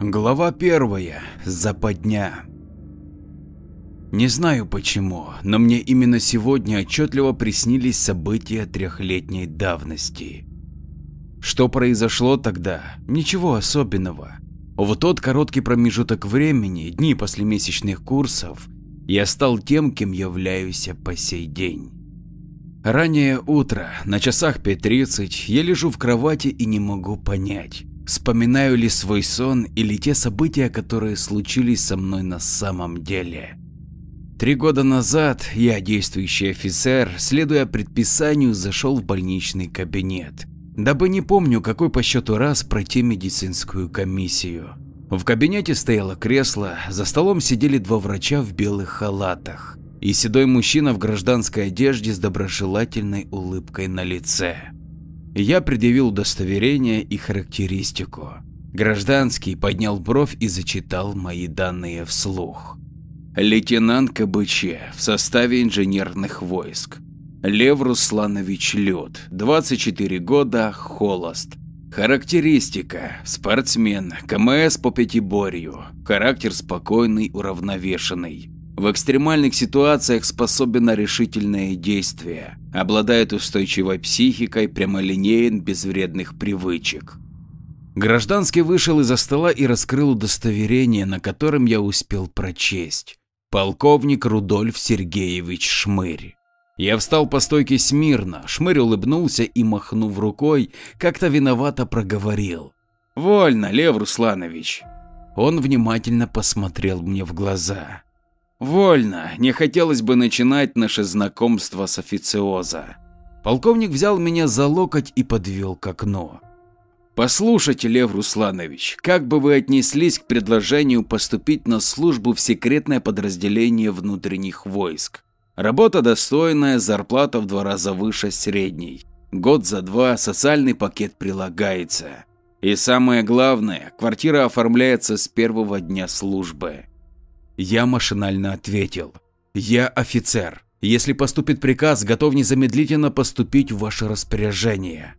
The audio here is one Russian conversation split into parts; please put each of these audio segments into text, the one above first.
Глава первая. Западня. Не знаю почему, но мне именно сегодня отчетливо приснились события трехлетней давности. Что произошло тогда? Ничего особенного. В тот короткий промежуток времени, дни после месячных курсов, я стал тем, кем являюсь по сей день. Раннее утро, на часах 5.30, я лежу в кровати и не могу понять, Вспоминаю ли свой сон или те события, которые случились со мной на самом деле. Три года назад я, действующий офицер, следуя предписанию, зашел в больничный кабинет, дабы не помню какой по счету раз пройти медицинскую комиссию. В кабинете стояло кресло, за столом сидели два врача в белых халатах и седой мужчина в гражданской одежде с доброжелательной улыбкой на лице. Я предъявил удостоверение и характеристику. Гражданский поднял бровь и зачитал мои данные вслух. Лейтенант КБЧ в составе инженерных войск. Лев Русланович Люд, 24 года, холост. Характеристика. Спортсмен, КМС по пятиборью. Характер спокойный, уравновешенный. В экстремальных ситуациях способен на решительные действия, обладает устойчивой психикой, прямолинеен, без вредных привычек. Гражданский вышел из-за стола и раскрыл удостоверение, на котором я успел прочесть. Полковник Рудольф Сергеевич Шмырь. Я встал по стойке смирно, Шмырь улыбнулся и, махнув рукой, как-то виновато проговорил. «Вольно, Лев Русланович». Он внимательно посмотрел мне в глаза. Вольно, не хотелось бы начинать наше знакомство с официоза. Полковник взял меня за локоть и подвел к окну. Послушайте, Лев Русланович, как бы вы отнеслись к предложению поступить на службу в секретное подразделение внутренних войск? Работа достойная, зарплата в два раза выше средней. Год за два социальный пакет прилагается. И самое главное, квартира оформляется с первого дня службы. Я машинально ответил. Я офицер. Если поступит приказ, готов незамедлительно поступить в ваше распоряжение.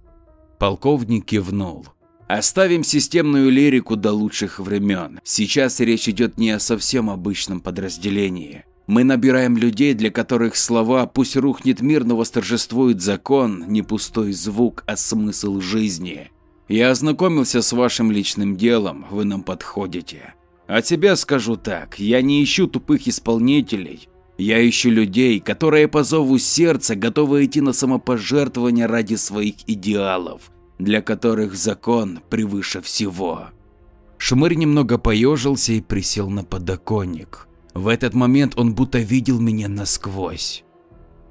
Полковник кивнул. Оставим системную лирику до лучших времен. Сейчас речь идет не о совсем обычном подразделении. Мы набираем людей, для которых слова «пусть рухнет мир, но восторжествует закон» не пустой звук, а смысл жизни. Я ознакомился с вашим личным делом, вы нам подходите. От себя скажу так, я не ищу тупых исполнителей, я ищу людей, которые по зову сердца готовы идти на самопожертвование ради своих идеалов, для которых закон превыше всего. Шмырь немного поежился и присел на подоконник. В этот момент он будто видел меня насквозь.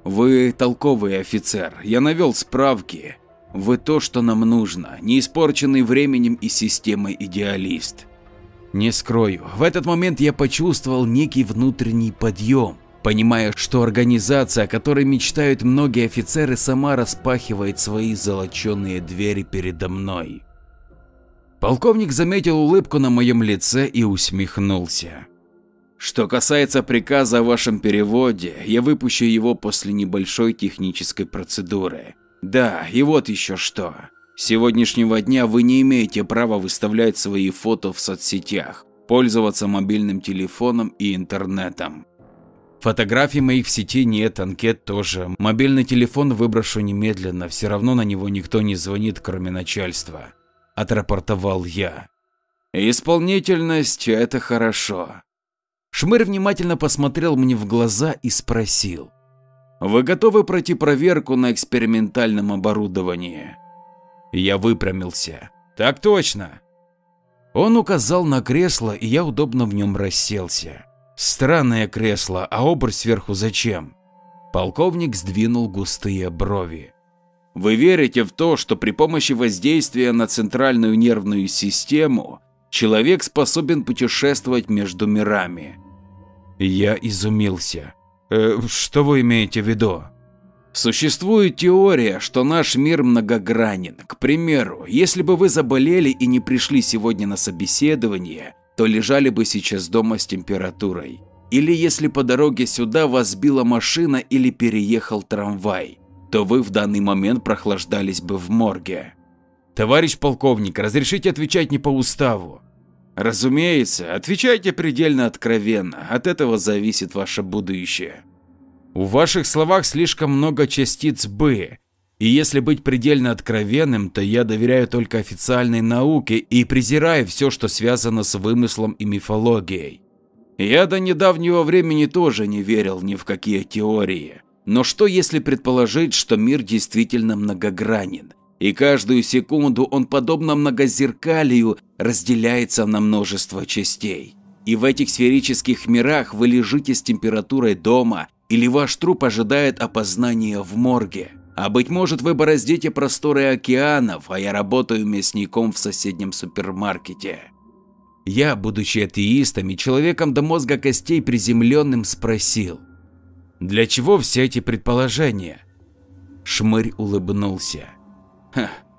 Вы толковый офицер, я навел справки. Вы то, что нам нужно, не испорченный временем и системой идеалист. Не скрою, в этот момент я почувствовал некий внутренний подъем, понимая, что организация, о которой мечтают многие офицеры, сама распахивает свои золоченые двери передо мной. Полковник заметил улыбку на моем лице и усмехнулся. Что касается приказа о вашем переводе, я выпущу его после небольшой технической процедуры. Да, и вот еще что. С сегодняшнего дня вы не имеете права выставлять свои фото в соцсетях, пользоваться мобильным телефоном и интернетом. Фотографий моих в сети нет, анкет тоже. Мобильный телефон выброшу немедленно, все равно на него никто не звонит, кроме начальства. Отрапортовал я. Исполнительность – это хорошо. Шмырь внимательно посмотрел мне в глаза и спросил. Вы готовы пройти проверку на экспериментальном оборудовании? Я выпрямился. Так точно. Он указал на кресло, и я удобно в нем расселся. Странное кресло, а образ сверху зачем? Полковник сдвинул густые брови. Вы верите в то, что при помощи воздействия на центральную нервную систему человек способен путешествовать между мирами? Я изумился. Э, что вы имеете в виду? Существует теория, что наш мир многогранен. К примеру, если бы вы заболели и не пришли сегодня на собеседование, то лежали бы сейчас дома с температурой. Или если по дороге сюда вас сбила машина или переехал трамвай, то вы в данный момент прохлаждались бы в морге. Товарищ полковник, разрешите отвечать не по уставу? Разумеется, отвечайте предельно откровенно, от этого зависит ваше будущее. У ваших словах слишком много частиц «бы», и если быть предельно откровенным, то я доверяю только официальной науке и презираю все, что связано с вымыслом и мифологией. Я до недавнего времени тоже не верил ни в какие теории. Но что если предположить, что мир действительно многогранен, и каждую секунду он, подобно многозеркалию, разделяется на множество частей? И в этих сферических мирах вы лежите с температурой дома, или ваш труп ожидает опознания в морге. А быть может вы бороздите просторы океанов, а я работаю мясником в соседнем супермаркете. Я, будучи атеистом и человеком до мозга костей приземленным, спросил, для чего все эти предположения? Шмырь улыбнулся.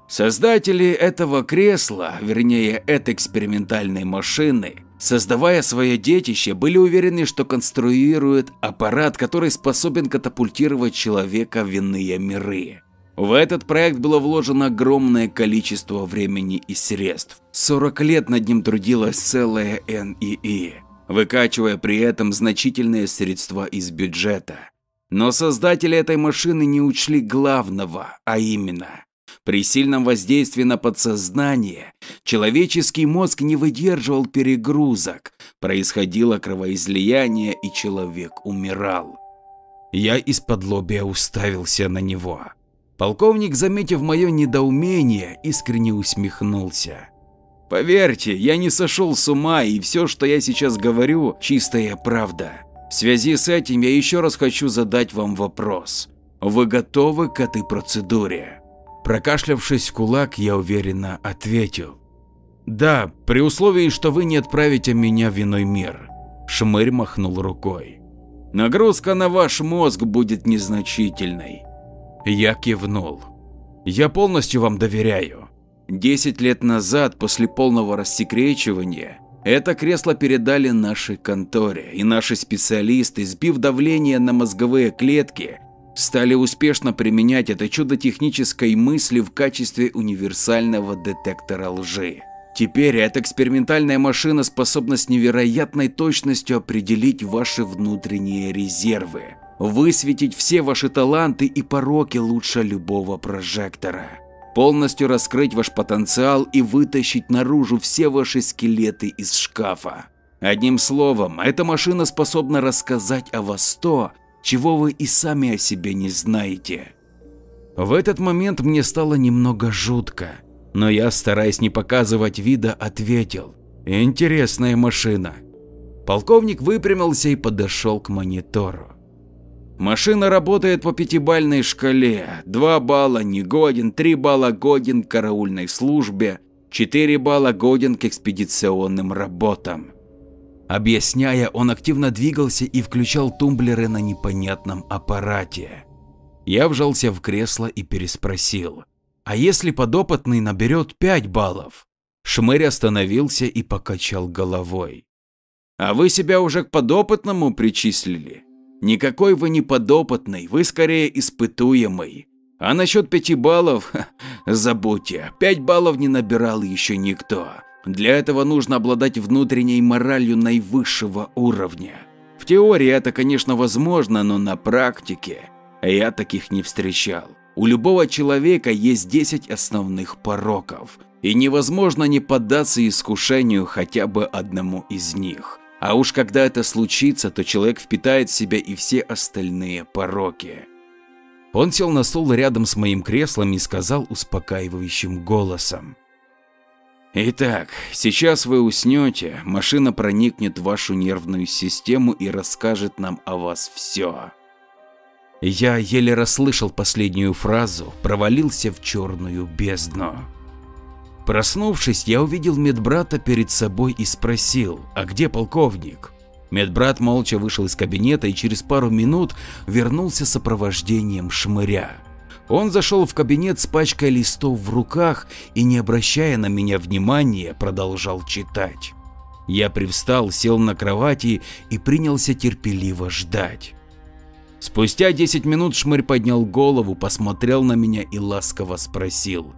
Создатели этого кресла, вернее этой экспериментальной машины, создавая свое детище, были уверены, что конструируют аппарат, который способен катапультировать человека в иные миры. В этот проект было вложено огромное количество времени и средств. 40 лет над ним трудилась целая НИИ, выкачивая при этом значительные средства из бюджета. Но создатели этой машины не учли главного, а именно при сильном воздействии на подсознание человеческий мозг не выдерживал перегрузок, происходило кровоизлияние и человек умирал. Я из-под лобия уставился на него. Полковник, заметив мое недоумение, искренне усмехнулся. Поверьте, я не сошел с ума и все, что я сейчас говорю, чистая правда. В связи с этим я еще раз хочу задать вам вопрос. Вы готовы к этой процедуре? Прокашлявшись в кулак, я уверенно ответил. Да, при условии, что вы не отправите меня в иной мир. Шмырь махнул рукой. Нагрузка на ваш мозг будет незначительной. Я кивнул. Я полностью вам доверяю. Десять лет назад, после полного рассекречивания, это кресло передали нашей конторе, и наши специалисты, сбив давление на мозговые клетки, стали успешно применять это чудо технической мысли в качестве универсального детектора лжи. Теперь эта экспериментальная машина способна с невероятной точностью определить ваши внутренние резервы, высветить все ваши таланты и пороки лучше любого прожектора, полностью раскрыть ваш потенциал и вытащить наружу все ваши скелеты из шкафа. Одним словом, эта машина способна рассказать о вас то, чего вы и сами о себе не знаете. В этот момент мне стало немного жутко, но я, стараясь не показывать вида, ответил. Интересная машина. Полковник выпрямился и подошел к монитору. Машина работает по пятибальной шкале. 2 балла негоден, 3 балла годен к караульной службе, 4 балла годен к экспедиционным работам. Объясняя, он активно двигался и включал тумблеры на непонятном аппарате. Я вжался в кресло и переспросил. А если подопытный наберет 5 баллов? Шмырь остановился и покачал головой. А вы себя уже к подопытному причислили? Никакой вы не подопытный, вы скорее испытуемый. А насчет пяти баллов, забудьте, пять баллов не набирал еще никто. Для этого нужно обладать внутренней моралью наивысшего уровня. В теории это, конечно, возможно, но на практике я таких не встречал. У любого человека есть 10 основных пороков, и невозможно не поддаться искушению хотя бы одному из них. А уж когда это случится, то человек впитает в себя и все остальные пороки. Он сел на стул рядом с моим креслом и сказал успокаивающим голосом. Итак, сейчас вы уснете, машина проникнет в вашу нервную систему и расскажет нам о вас все. Я еле расслышал последнюю фразу, провалился в черную бездну. Проснувшись, я увидел медбрата перед собой и спросил, а где полковник? Медбрат молча вышел из кабинета и через пару минут вернулся сопровождением шмыря. Он зашел в кабинет с пачкой листов в руках и, не обращая на меня внимания, продолжал читать. Я привстал, сел на кровати и принялся терпеливо ждать. Спустя 10 минут Шмырь поднял голову, посмотрел на меня и ласково спросил.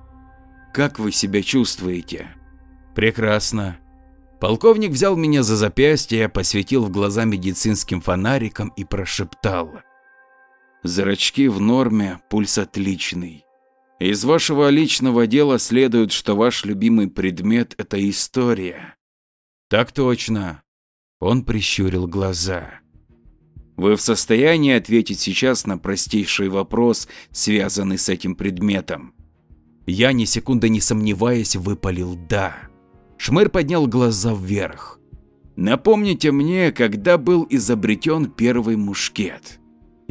«Как вы себя чувствуете?» «Прекрасно». Полковник взял меня за запястье, посветил в глаза медицинским фонариком и прошептал. Зрачки в норме, пульс отличный. Из вашего личного дела следует, что ваш любимый предмет – это история. Так точно. Он прищурил глаза. Вы в состоянии ответить сейчас на простейший вопрос, связанный с этим предметом? Я ни секунды не сомневаясь выпалил «да». Шмыр поднял глаза вверх. Напомните мне, когда был изобретен первый мушкет.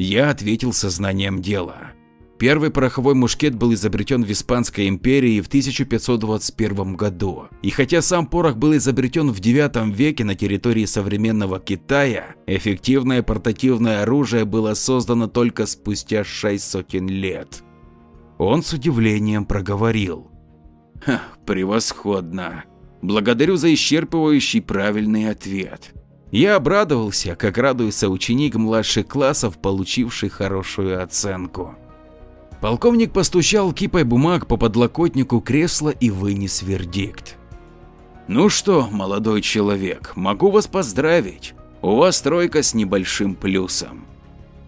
Я ответил сознанием дела. Первый пороховой мушкет был изобретен в Испанской империи в 1521 году. И хотя сам порох был изобретен в 9 веке на территории современного Китая, эффективное портативное оружие было создано только спустя шесть сотен лет. Он с удивлением проговорил. Ха, превосходно. Благодарю за исчерпывающий правильный ответ. Я обрадовался, как радуется ученик младших классов, получивший хорошую оценку. Полковник постучал кипой бумаг по подлокотнику кресла и вынес вердикт. Ну что, молодой человек, могу вас поздравить. У вас тройка с небольшим плюсом.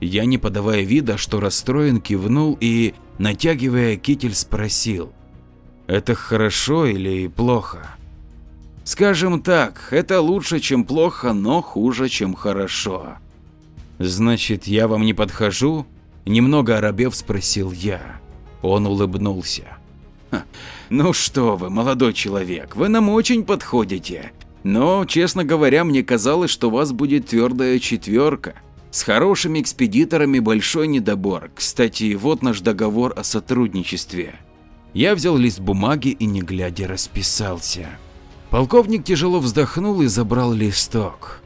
Я, не подавая вида, что расстроен, кивнул и, натягивая китель, спросил. Это хорошо или плохо? Скажем так, это лучше, чем плохо, но хуже, чем хорошо. Значит, я вам не подхожу? Немного оробев спросил я. Он улыбнулся. Ну что вы, молодой человек, вы нам очень подходите. Но, честно говоря, мне казалось, что у вас будет твердая четверка. С хорошими экспедиторами большой недобор. Кстати, вот наш договор о сотрудничестве. Я взял лист бумаги и не глядя расписался. Полковник тяжело вздохнул и забрал листок.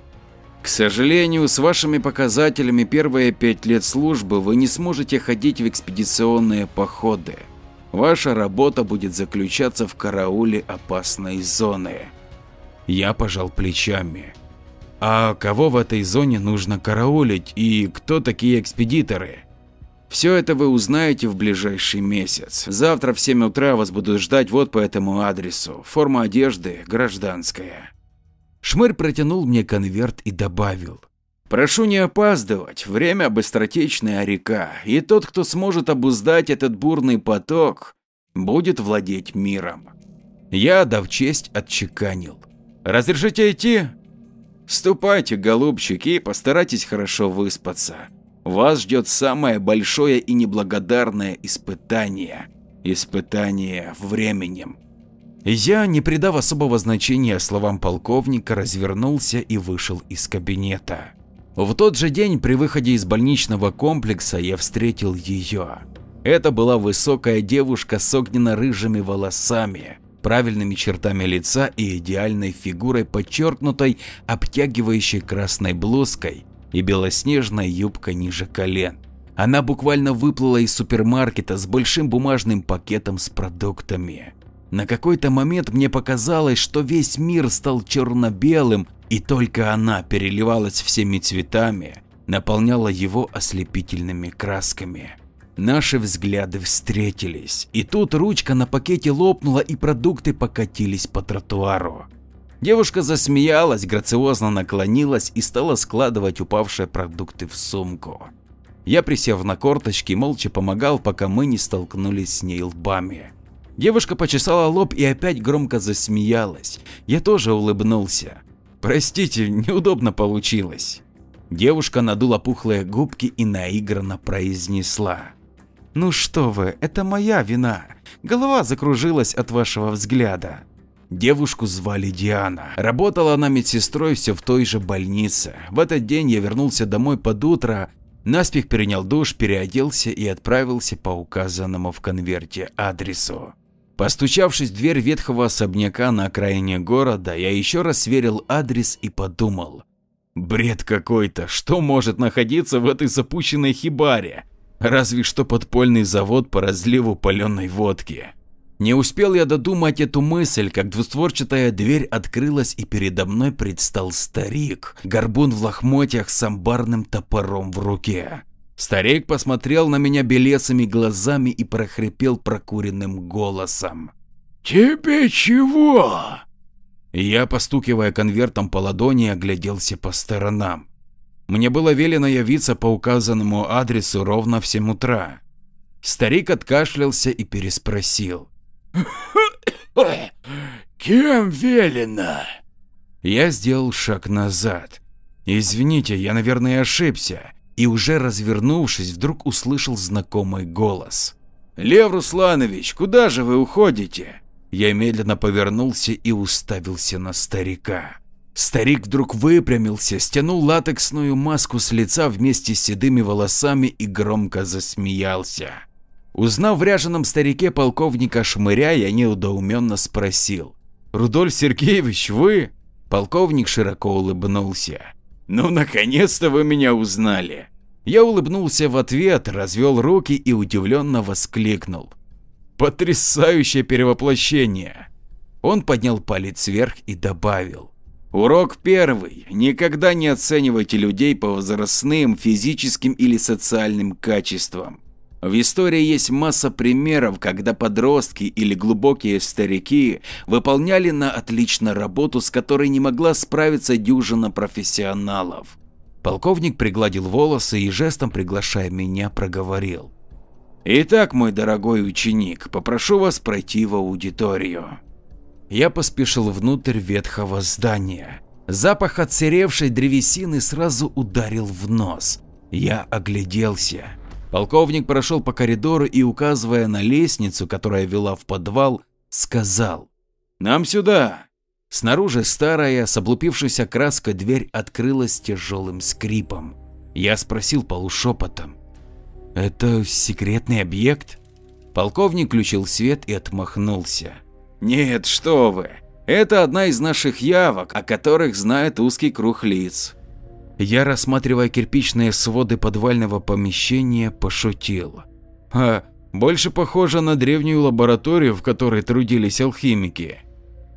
К сожалению, с вашими показателями первые пять лет службы вы не сможете ходить в экспедиционные походы. Ваша работа будет заключаться в карауле опасной зоны. Я пожал плечами. А кого в этой зоне нужно караулить и кто такие экспедиторы? Все это вы узнаете в ближайший месяц. Завтра в 7 утра вас будут ждать вот по этому адресу. Форма одежды гражданская. Шмырь протянул мне конверт и добавил. Прошу не опаздывать, время быстротечная река, и тот, кто сможет обуздать этот бурный поток, будет владеть миром. Я, дав честь, отчеканил. Разрешите идти? Ступайте, голубчики, и постарайтесь хорошо выспаться. Вас ждет самое большое и неблагодарное испытание. Испытание временем. Я, не придав особого значения словам полковника, развернулся и вышел из кабинета. В тот же день при выходе из больничного комплекса я встретил ее. Это была высокая девушка с огненно-рыжими волосами, правильными чертами лица и идеальной фигурой, подчеркнутой обтягивающей красной блузкой и белоснежной юбкой ниже колен. Она буквально выплыла из супермаркета с большим бумажным пакетом с продуктами. На какой-то момент мне показалось, что весь мир стал черно-белым, и только она переливалась всеми цветами, наполняла его ослепительными красками. Наши взгляды встретились, и тут ручка на пакете лопнула и продукты покатились по тротуару. Девушка засмеялась, грациозно наклонилась и стала складывать упавшие продукты в сумку. Я, присев на корточки, молча помогал, пока мы не столкнулись с ней лбами. Девушка почесала лоб и опять громко засмеялась. Я тоже улыбнулся. Простите, неудобно получилось. Девушка надула пухлые губки и наигранно произнесла. Ну что вы, это моя вина. Голова закружилась от вашего взгляда. Девушку звали Диана. Работала она медсестрой все в той же больнице. В этот день я вернулся домой под утро, наспех перенял душ, переоделся и отправился по указанному в конверте адресу. Постучавшись в дверь ветхого особняка на окраине города, я еще раз сверил адрес и подумал. Бред какой-то, что может находиться в этой запущенной хибаре? Разве что подпольный завод по разливу паленой водки. Не успел я додумать эту мысль, как двустворчатая дверь открылась и передо мной предстал старик, горбун в лохмотьях с амбарным топором в руке. Старик посмотрел на меня белесыми глазами и прохрипел прокуренным голосом. «Тебе чего?» Я, постукивая конвертом по ладони, огляделся по сторонам. Мне было велено явиться по указанному адресу ровно в 7 утра. Старик откашлялся и переспросил. «Кем велено?» Я сделал шаг назад. Извините, я, наверное, ошибся. И уже развернувшись, вдруг услышал знакомый голос. «Лев Русланович, куда же вы уходите?» Я медленно повернулся и уставился на старика. Старик вдруг выпрямился, стянул латексную маску с лица вместе с седыми волосами и громко засмеялся. Узнав в ряженом старике полковника Шмыря, я неудоуменно спросил. «Рудольф Сергеевич, вы?» Полковник широко улыбнулся. «Ну, наконец-то вы меня узнали!» Я улыбнулся в ответ, развел руки и удивленно воскликнул. Потрясающее перевоплощение. Он поднял палец вверх и добавил. Урок первый. Никогда не оценивайте людей по возрастным, физическим или социальным качествам. В истории есть масса примеров, когда подростки или глубокие старики выполняли на отлично работу, с которой не могла справиться дюжина профессионалов. Полковник пригладил волосы и жестом приглашая меня проговорил. Итак, мой дорогой ученик, попрошу вас пройти в аудиторию. Я поспешил внутрь ветхого здания. Запах отсыревшей древесины сразу ударил в нос. Я огляделся. Полковник прошел по коридору и, указывая на лестницу, которая вела в подвал, сказал «Нам сюда». Снаружи старая, с облупившейся краской дверь открылась тяжелым скрипом. Я спросил полушепотом это секретный объект? Полковник включил свет и отмахнулся. Нет, что вы. Это одна из наших явок, о которых знает узкий круг лиц. Я, рассматривая кирпичные своды подвального помещения, пошутил. А, больше похоже на древнюю лабораторию, в которой трудились алхимики.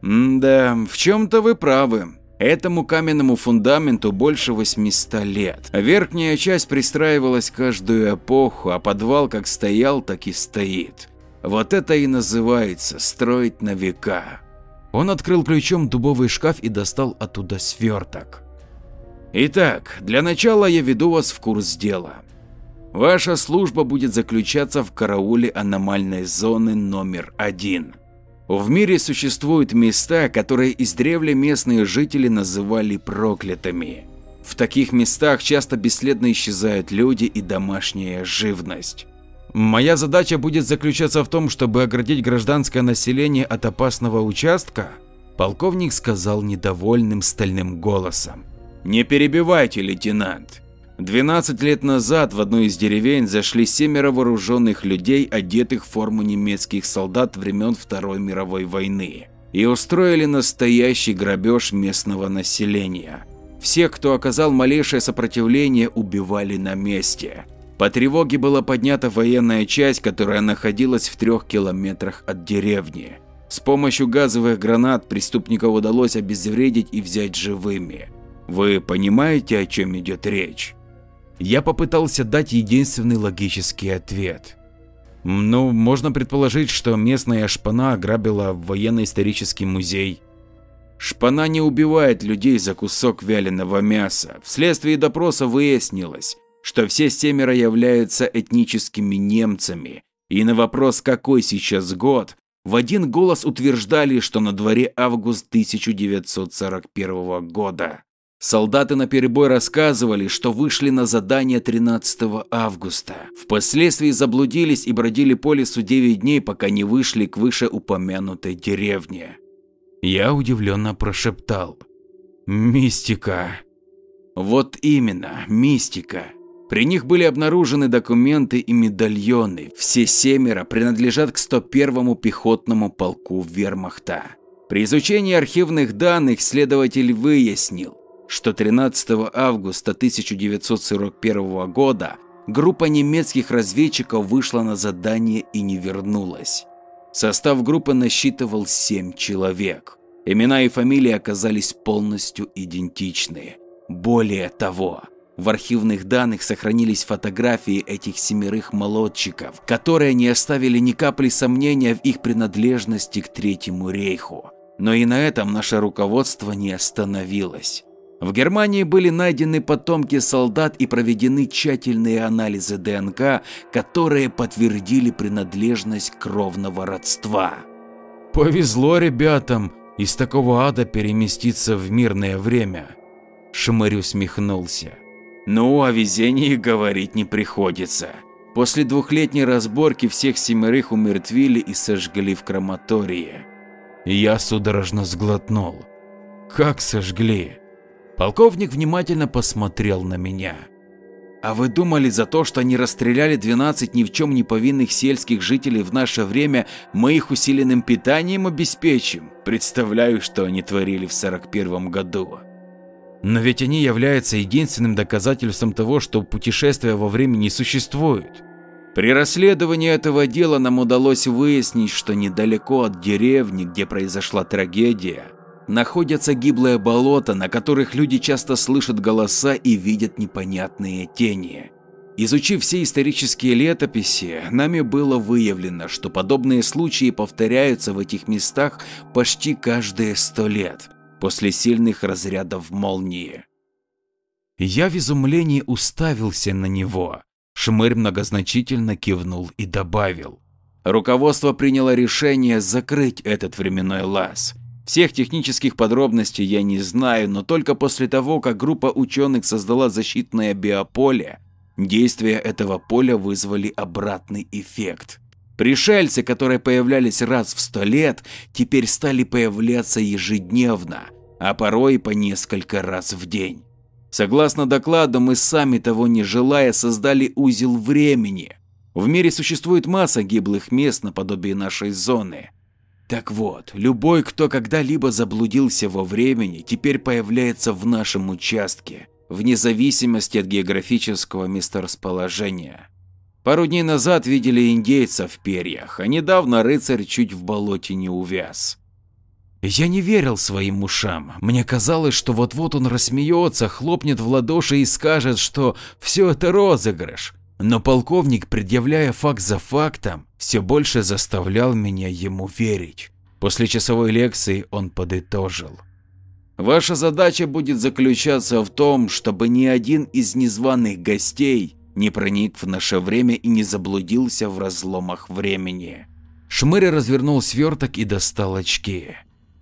Да, в чем-то вы правы. Этому каменному фундаменту больше 800 лет. Верхняя часть пристраивалась каждую эпоху, а подвал как стоял, так и стоит. Вот это и называется строить на века. Он открыл ключом дубовый шкаф и достал оттуда сверток. Итак, для начала я веду вас в курс дела. Ваша служба будет заключаться в карауле аномальной зоны номер один. В мире существуют места, которые издревле местные жители называли проклятыми. В таких местах часто бесследно исчезают люди и домашняя живность. Моя задача будет заключаться в том, чтобы оградить гражданское население от опасного участка, полковник сказал недовольным стальным голосом. Не перебивайте, лейтенант. 12 лет назад в одну из деревень зашли семеро вооруженных людей, одетых в форму немецких солдат времен Второй мировой войны, и устроили настоящий грабеж местного населения. Всех, кто оказал малейшее сопротивление, убивали на месте. По тревоге была поднята военная часть, которая находилась в трех километрах от деревни. С помощью газовых гранат преступников удалось обезвредить и взять живыми. Вы понимаете, о чем идет речь? Я попытался дать единственный логический ответ. Ну, можно предположить, что местная шпана ограбила военно-исторический музей. Шпана не убивает людей за кусок вяленого мяса. Вследствие допроса выяснилось, что все семеро являются этническими немцами, и на вопрос, какой сейчас год, в один голос утверждали, что на дворе август 1941 года. Солдаты наперебой рассказывали, что вышли на задание 13 августа. Впоследствии заблудились и бродили по лесу 9 дней, пока не вышли к вышеупомянутой деревне. Я удивленно прошептал. Мистика. Вот именно, мистика. При них были обнаружены документы и медальоны. Все семеро принадлежат к 101-му пехотному полку вермахта. При изучении архивных данных следователь выяснил, что 13 августа 1941 года группа немецких разведчиков вышла на задание и не вернулась. Состав группы насчитывал 7 человек. Имена и фамилии оказались полностью идентичны. Более того, в архивных данных сохранились фотографии этих семерых молодчиков, которые не оставили ни капли сомнения в их принадлежности к Третьему рейху. Но и на этом наше руководство не остановилось. В Германии были найдены потомки солдат и проведены тщательные анализы ДНК, которые подтвердили принадлежность кровного родства. Повезло ребятам из такого ада переместиться в мирное время. Шмырь усмехнулся. Ну, о везении говорить не приходится. После двухлетней разборки всех семерых умертвили и сожгли в крематории. Я судорожно сглотнул. Как сожгли? Полковник внимательно посмотрел на меня. А вы думали, за то, что они расстреляли 12 ни в чем не повинных сельских жителей в наше время, мы их усиленным питанием обеспечим? Представляю, что они творили в 41 году. Но ведь они являются единственным доказательством того, что путешествия во времени существуют. При расследовании этого дела нам удалось выяснить, что недалеко от деревни, где произошла трагедия, находятся гиблые болота, на которых люди часто слышат голоса и видят непонятные тени. Изучив все исторические летописи, нами было выявлено, что подобные случаи повторяются в этих местах почти каждые сто лет после сильных разрядов молнии. Я в изумлении уставился на него. Шмырь многозначительно кивнул и добавил. Руководство приняло решение закрыть этот временной лаз. Всех технических подробностей я не знаю, но только после того, как группа ученых создала защитное биополе, действия этого поля вызвали обратный эффект. Пришельцы, которые появлялись раз в сто лет, теперь стали появляться ежедневно, а порой по несколько раз в день. Согласно докладу, мы сами того не желая создали узел времени. В мире существует масса гиблых мест наподобие нашей зоны. Так вот, любой, кто когда-либо заблудился во времени, теперь появляется в нашем участке, вне зависимости от географического месторасположения. Пару дней назад видели индейца в перьях, а недавно рыцарь чуть в болоте не увяз. Я не верил своим ушам. Мне казалось, что вот-вот он рассмеется, хлопнет в ладоши и скажет, что все это розыгрыш. Но полковник, предъявляя факт за фактом, все больше заставлял меня ему верить. После часовой лекции он подытожил. Ваша задача будет заключаться в том, чтобы ни один из незваных гостей не проник в наше время и не заблудился в разломах времени. Шмырь развернул сверток и достал очки.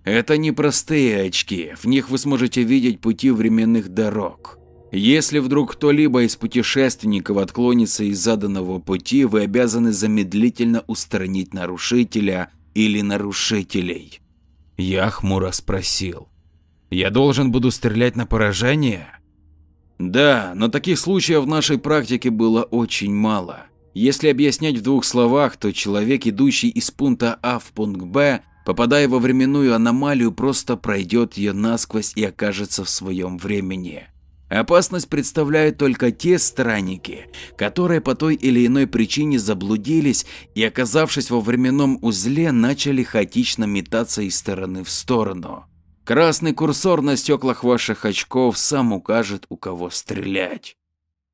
Это не простые очки, в них вы сможете видеть пути временных дорог. Если вдруг кто-либо из путешественников отклонится из заданного пути, вы обязаны замедлительно устранить нарушителя или нарушителей. Я хмуро спросил. Я должен буду стрелять на поражение? Да, но таких случаев в нашей практике было очень мало. Если объяснять в двух словах, то человек, идущий из пункта А в пункт Б, попадая во временную аномалию, просто пройдет ее насквозь и окажется в своем времени. Опасность представляют только те странники, которые по той или иной причине заблудились и, оказавшись во временном узле, начали хаотично метаться из стороны в сторону. Красный курсор на стеклах ваших очков сам укажет, у кого стрелять.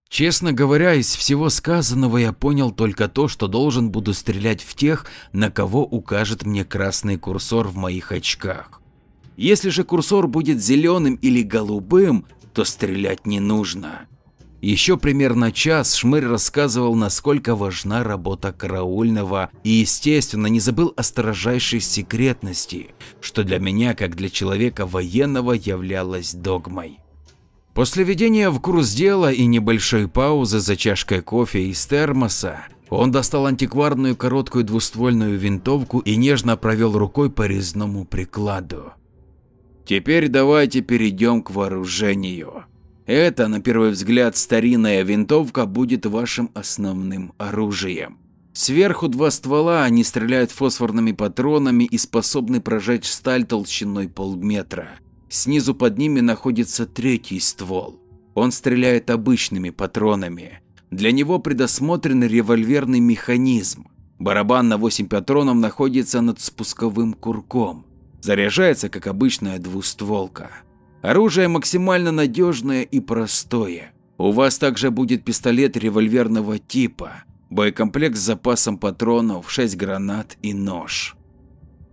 Честно говоря, из всего сказанного я понял только то, что должен буду стрелять в тех, на кого укажет мне красный курсор в моих очках. Если же курсор будет зеленым или голубым, то стрелять не нужно. Еще примерно час Шмырь рассказывал, насколько важна работа караульного и, естественно, не забыл о строжайшей секретности, что для меня, как для человека военного, являлось догмой. После введения в курс дела и небольшой паузы за чашкой кофе из термоса, он достал антикварную короткую двуствольную винтовку и нежно провел рукой по резному прикладу. Теперь давайте перейдем к вооружению. Это, на первый взгляд, старинная винтовка будет вашим основным оружием. Сверху два ствола, они стреляют фосфорными патронами и способны прожечь сталь толщиной полметра. Снизу под ними находится третий ствол. Он стреляет обычными патронами. Для него предусмотрен револьверный механизм. Барабан на 8 патронов находится над спусковым курком. Заряжается, как обычная двустволка. Оружие максимально надежное и простое. У вас также будет пистолет револьверного типа, боекомплект с запасом патронов, 6 гранат и нож.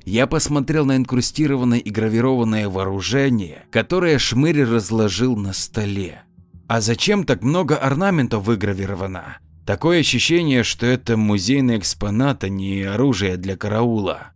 Я посмотрел на инкрустированное и гравированное вооружение, которое Шмырь разложил на столе. А зачем так много орнаментов выгравировано? Такое ощущение, что это музейный экспонат, а не оружие для караула.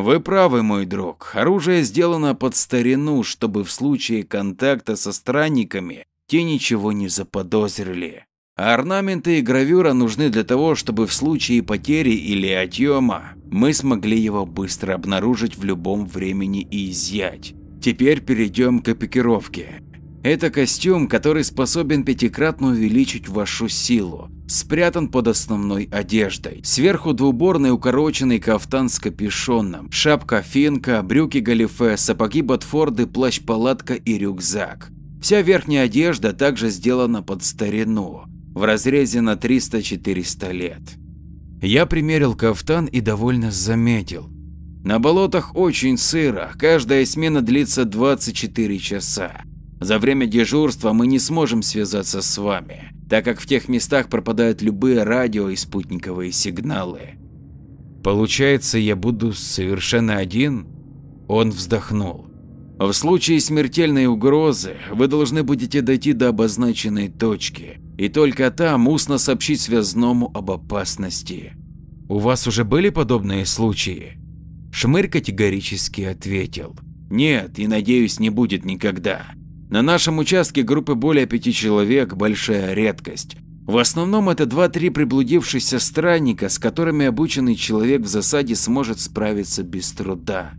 Вы правы, мой друг. Оружие сделано под старину, чтобы в случае контакта со странниками те ничего не заподозрили. А орнаменты и гравюра нужны для того, чтобы в случае потери или отъема мы смогли его быстро обнаружить в любом времени и изъять. Теперь перейдем к эпикировке. Это костюм, который способен пятикратно увеличить вашу силу, спрятан под основной одеждой. Сверху двуборный укороченный кафтан с капюшоном, шапка финка, брюки галифе, сапоги ботфорды, плащ-палатка и рюкзак. Вся верхняя одежда также сделана под старину, в разрезе на 300-400 лет. Я примерил кафтан и довольно заметил. На болотах очень сыро, каждая смена длится 24 часа. За время дежурства мы не сможем связаться с вами, так как в тех местах пропадают любые радио и спутниковые сигналы. Получается, я буду совершенно один? Он вздохнул. В случае смертельной угрозы вы должны будете дойти до обозначенной точки и только там устно сообщить связному об опасности. У вас уже были подобные случаи? Шмырь категорически ответил. Нет и надеюсь не будет никогда. На нашем участке группы более пяти человек – большая редкость. В основном это 2-3 приблудившихся странника, с которыми обученный человек в засаде сможет справиться без труда.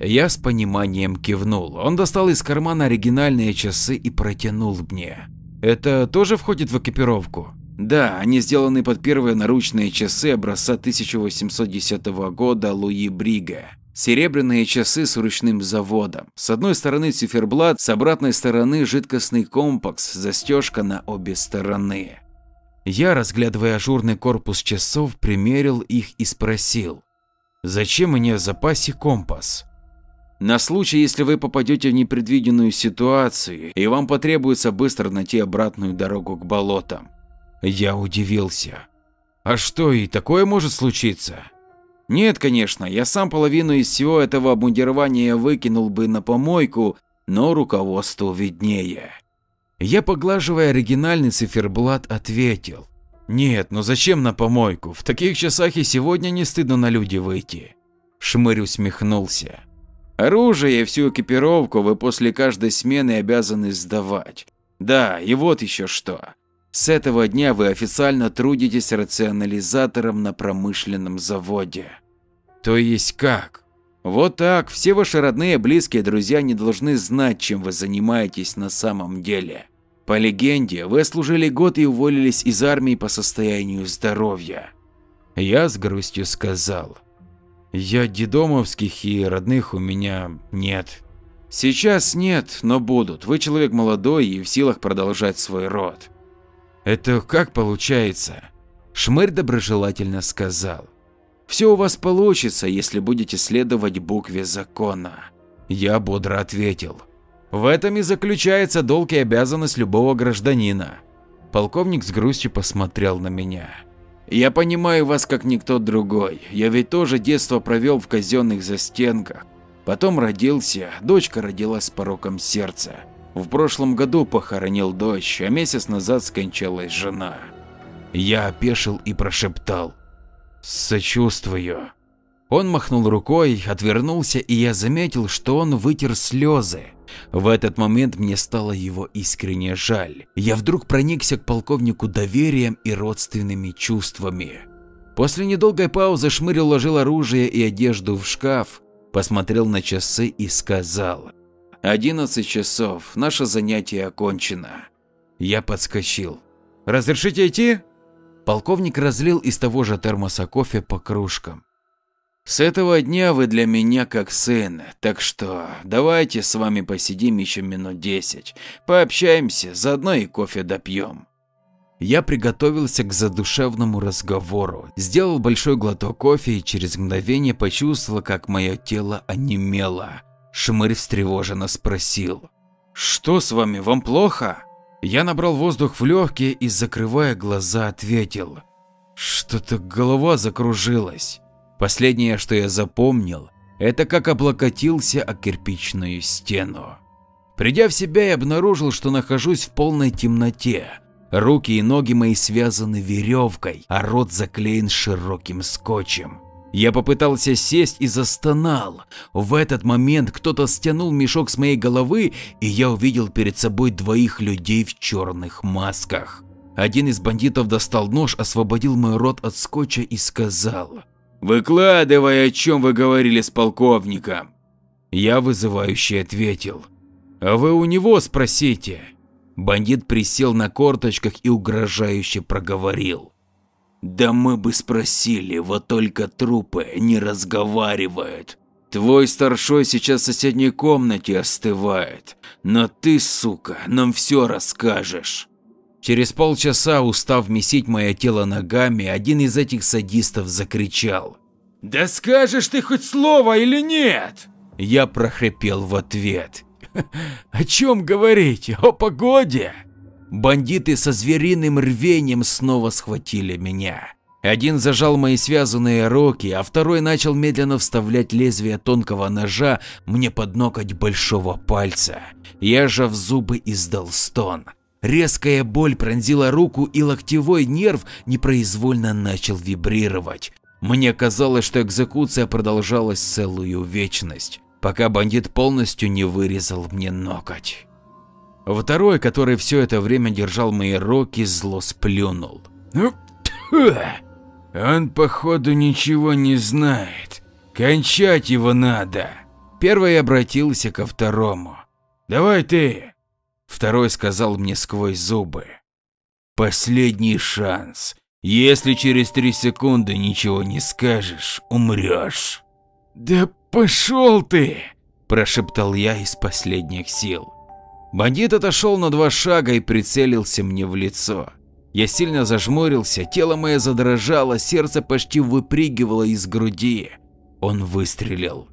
Я с пониманием кивнул. Он достал из кармана оригинальные часы и протянул мне. Это тоже входит в экипировку? Да, они сделаны под первые наручные часы образца 1810 года Луи Брига. Серебряные часы с ручным заводом. С одной стороны циферблат, с обратной стороны жидкостный компас, застежка на обе стороны. Я, разглядывая ажурный корпус часов, примерил их и спросил, зачем мне в запасе компас? На случай, если вы попадете в непредвиденную ситуацию и вам потребуется быстро найти обратную дорогу к болотам. Я удивился. А что, и такое может случиться? Нет, конечно, я сам половину из всего этого обмундирования выкинул бы на помойку, но руководству виднее. Я, поглаживая оригинальный циферблат, ответил. Нет, ну зачем на помойку? В таких часах и сегодня не стыдно на люди выйти. Шмырь усмехнулся. Оружие и всю экипировку вы после каждой смены обязаны сдавать. Да, и вот еще что. С этого дня вы официально трудитесь рационализатором на промышленном заводе. То есть как? Вот так, все ваши родные, близкие, друзья не должны знать, чем вы занимаетесь на самом деле. По легенде, вы служили год и уволились из армии по состоянию здоровья. Я с грустью сказал. Я дедомовских и родных у меня нет. Сейчас нет, но будут. Вы человек молодой и в силах продолжать свой род. Это как получается? Шмырь доброжелательно сказал. Все у вас получится, если будете следовать букве закона. Я бодро ответил. В этом и заключается долг и обязанность любого гражданина. Полковник с грустью посмотрел на меня. Я понимаю вас как никто другой. Я ведь тоже детство провел в казенных застенках. Потом родился, дочка родилась с пороком сердца. В прошлом году похоронил дочь, а месяц назад скончалась жена. Я опешил и прошептал. Сочувствую. Он махнул рукой, отвернулся, и я заметил, что он вытер слезы. В этот момент мне стало его искренне жаль. Я вдруг проникся к полковнику доверием и родственными чувствами. После недолгой паузы Шмырь уложил оружие и одежду в шкаф, посмотрел на часы и сказал. «11 часов, наше занятие окончено». Я подскочил. «Разрешите идти?» Полковник разлил из того же термоса кофе по кружкам. С этого дня вы для меня как сын, так что давайте с вами посидим еще минут десять, пообщаемся, заодно и кофе допьем. Я приготовился к задушевному разговору, сделал большой глоток кофе и через мгновение почувствовал, как мое тело онемело. Шмырь встревоженно спросил. «Что с вами, вам плохо?» Я набрал воздух в легкие и, закрывая глаза, ответил. Что-то голова закружилась. Последнее, что я запомнил, Это как облокотился о кирпичную стену. Придя в себя, я обнаружил, что нахожусь в полной темноте. Руки и ноги мои связаны веревкой, а рот заклеен широким скотчем. Я попытался сесть и застонал. В этот момент кто-то стянул мешок с моей головы, и я увидел перед собой двоих людей в черных масках. Один из бандитов достал нож, освободил мой рот от скотча и сказал. «Выкладывай, о чем вы говорили с полковником». Я вызывающе ответил. «А вы у него спросите». Бандит присел на корточках и угрожающе проговорил. Да мы бы спросили, вот только трупы не разговаривают. Твой старшой сейчас в соседней комнате остывает, но ты, сука, нам все расскажешь. Через полчаса, устав месить мое тело ногами, один из этих садистов закричал. «Да скажешь ты хоть слово или нет?» Я прохрипел в ответ. «О чем говорите? О погоде?» Бандиты со звериным рвением снова схватили меня. Один зажал мои связанные руки, а второй начал медленно вставлять лезвие тонкого ножа мне под ноготь большого пальца. Я же в зубы издал стон. Резкая боль пронзила руку и локтевой нерв непроизвольно начал вибрировать. Мне казалось, что экзекуция продолжалась целую вечность, пока бандит полностью не вырезал мне ноготь. Второй, который все это время держал мои руки, зло сплюнул. «Ну, он походу ничего не знает. Кончать его надо. Первый обратился ко второму. Давай ты. Второй сказал мне сквозь зубы. Последний шанс. Если через три секунды ничего не скажешь, умрешь. Да пошел ты, прошептал я из последних сил. Бандит отошел на два шага и прицелился мне в лицо. Я сильно зажмурился, тело мое задрожало, сердце почти выпрыгивало из груди. Он выстрелил.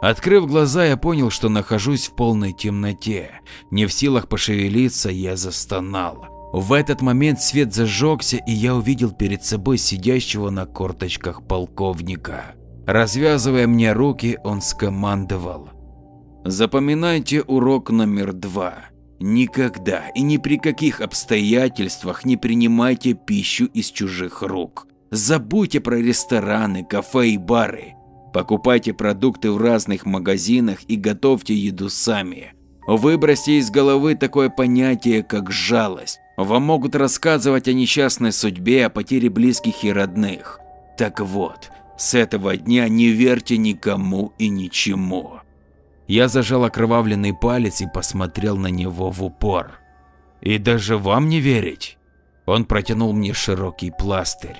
Открыв глаза, я понял, что нахожусь в полной темноте. Не в силах пошевелиться, я застонал. В этот момент свет зажегся, и я увидел перед собой сидящего на корточках полковника. Развязывая мне руки, он скомандовал. Запоминайте урок номер два. Никогда и ни при каких обстоятельствах не принимайте пищу из чужих рук. Забудьте про рестораны, кафе и бары. Покупайте продукты в разных магазинах и готовьте еду сами. Выбросьте из головы такое понятие, как жалость. Вам могут рассказывать о несчастной судьбе, о потере близких и родных. Так вот, с этого дня не верьте никому и ничему. Я зажал окровавленный палец и посмотрел на него в упор. И даже вам не верить? Он протянул мне широкий пластырь.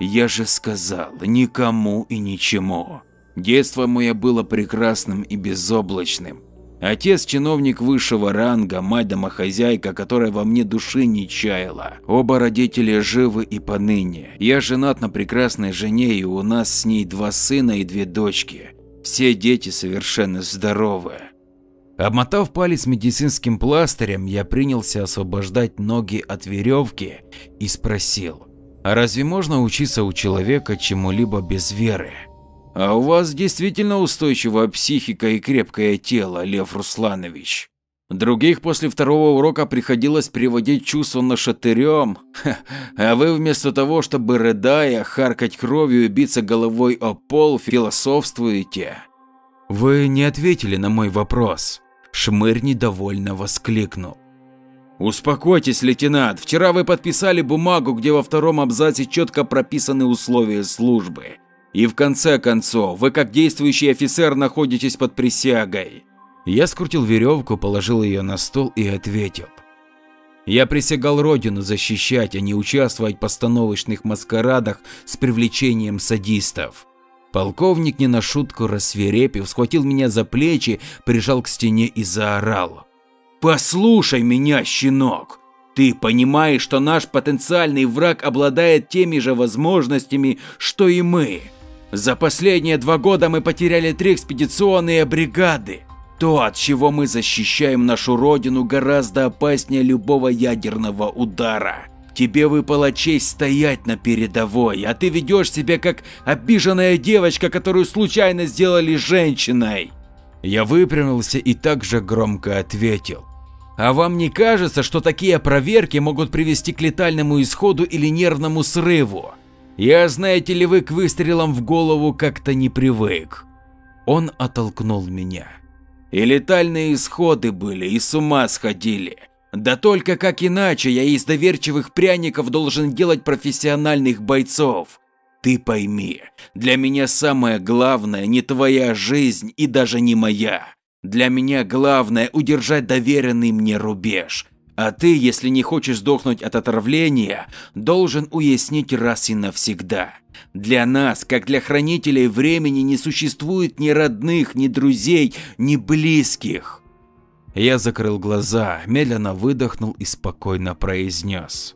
Я же сказал, никому и ничему. Детство мое было прекрасным и безоблачным. Отец чиновник высшего ранга, мать домохозяйка, которая во мне души не чаяла. Оба родители живы и поныне. Я женат на прекрасной жене и у нас с ней два сына и две дочки. Все дети совершенно здоровы. Обмотав палец медицинским пластырем, я принялся освобождать ноги от веревки и спросил, а разве можно учиться у человека чему-либо без веры? А у вас действительно устойчивая психика и крепкое тело, Лев Русланович. Других после второго урока приходилось приводить чувства на шатырем, а вы вместо того, чтобы рыдая, харкать кровью и биться головой о пол, философствуете. Вы не ответили на мой вопрос. Шмырь недовольно воскликнул. Успокойтесь, лейтенант, вчера вы подписали бумагу, где во втором абзаце четко прописаны условия службы. И в конце концов, вы как действующий офицер находитесь под присягой. Я скрутил веревку, положил ее на стол и ответил. Я присягал родину защищать, а не участвовать в постановочных маскарадах с привлечением садистов. Полковник не на шутку рассверепив, схватил меня за плечи, прижал к стене и заорал. «Послушай меня, щенок! Ты понимаешь, что наш потенциальный враг обладает теми же возможностями, что и мы. За последние два года мы потеряли три экспедиционные бригады. То, от чего мы защищаем нашу родину, гораздо опаснее любого ядерного удара. Тебе выпала честь стоять на передовой, а ты ведешь себя как обиженная девочка, которую случайно сделали женщиной. Я выпрямился и также громко ответил. А вам не кажется, что такие проверки могут привести к летальному исходу или нервному срыву? Я, знаете ли вы, к выстрелам в голову как-то не привык. Он оттолкнул меня. И летальные исходы были, и с ума сходили. Да только как иначе я из доверчивых пряников должен делать профессиональных бойцов. Ты пойми, для меня самое главное не твоя жизнь и даже не моя. Для меня главное удержать доверенный мне рубеж. А ты, если не хочешь сдохнуть от отравления, должен уяснить раз и навсегда. Для нас, как для хранителей времени, не существует ни родных, ни друзей, ни близких. Я закрыл глаза, медленно выдохнул и спокойно произнес.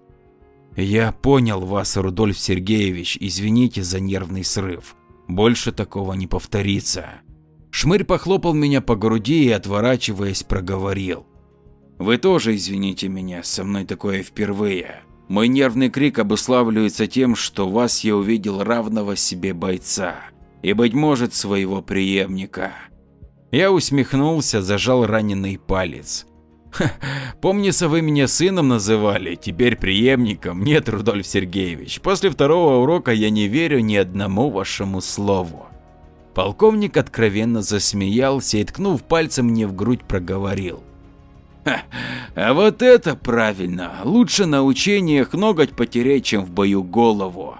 Я понял вас, Рудольф Сергеевич, извините за нервный срыв. Больше такого не повторится. Шмырь похлопал меня по груди и, отворачиваясь, проговорил. Вы тоже извините меня, со мной такое впервые. Мой нервный крик обуславливается тем, что вас я увидел равного себе бойца и, быть может, своего преемника. Я усмехнулся, зажал раненый палец. Ха, помнится, вы меня сыном называли, теперь преемником. Нет, Рудольф Сергеевич, после второго урока я не верю ни одному вашему слову. Полковник откровенно засмеялся и, ткнув пальцем мне в грудь, проговорил. Ха, а вот это правильно, лучше на учениях ноготь потерять, чем в бою голову.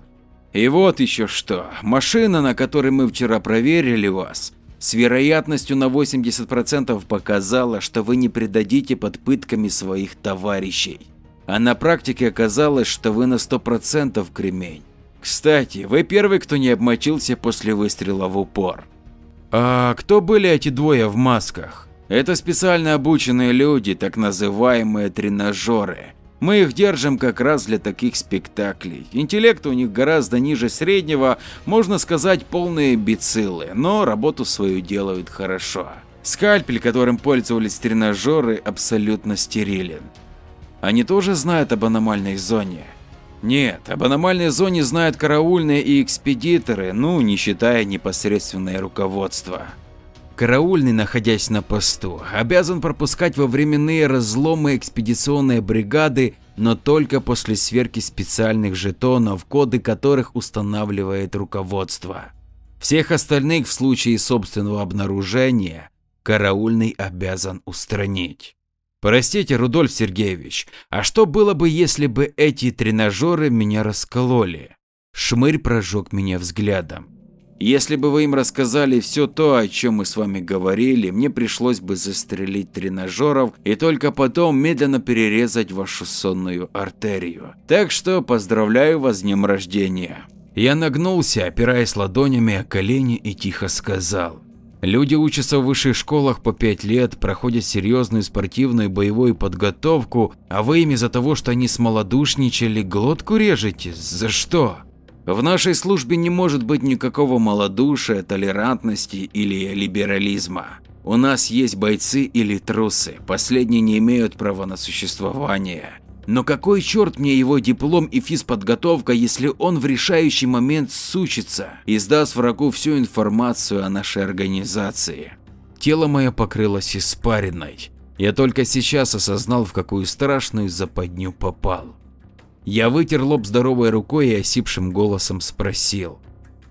И вот еще что, машина, на которой мы вчера проверили вас, с вероятностью на 80% показала, что вы не предадите под пытками своих товарищей. А на практике оказалось, что вы на 100% кремень. Кстати, вы первый, кто не обмочился после выстрела в упор. А кто были эти двое в масках? Это специально обученные люди, так называемые тренажеры. Мы их держим как раз для таких спектаклей. Интеллект у них гораздо ниже среднего, можно сказать полные бициллы, но работу свою делают хорошо. Скальпель, которым пользовались тренажеры, абсолютно стерилен. Они тоже знают об аномальной зоне? Нет, об аномальной зоне знают караульные и экспедиторы, ну не считая непосредственное руководство. Караульный, находясь на посту, обязан пропускать во временные разломы экспедиционные бригады, но только после сверки специальных жетонов, коды которых устанавливает руководство. Всех остальных в случае собственного обнаружения караульный обязан устранить. Простите, Рудольф Сергеевич, а что было бы, если бы эти тренажеры меня раскололи? Шмырь прожег меня взглядом. Если бы вы им рассказали все то, о чем мы с вами говорили, мне пришлось бы застрелить тренажеров и только потом медленно перерезать вашу сонную артерию. Так что поздравляю вас с днем рождения. Я нагнулся, опираясь ладонями о колени и тихо сказал. Люди учатся в высших школах по 5 лет, проходят серьезную спортивную боевую подготовку, а вы им из-за того, что они смолодушничали, глотку режете? За что? В нашей службе не может быть никакого малодушия, толерантности или либерализма. У нас есть бойцы или трусы, последние не имеют права на существование. Но какой черт мне его диплом и физподготовка, если он в решающий момент сучится и сдаст врагу всю информацию о нашей организации? Тело мое покрылось испариной. Я только сейчас осознал, в какую страшную западню попал. Я вытер лоб здоровой рукой и осипшим голосом спросил.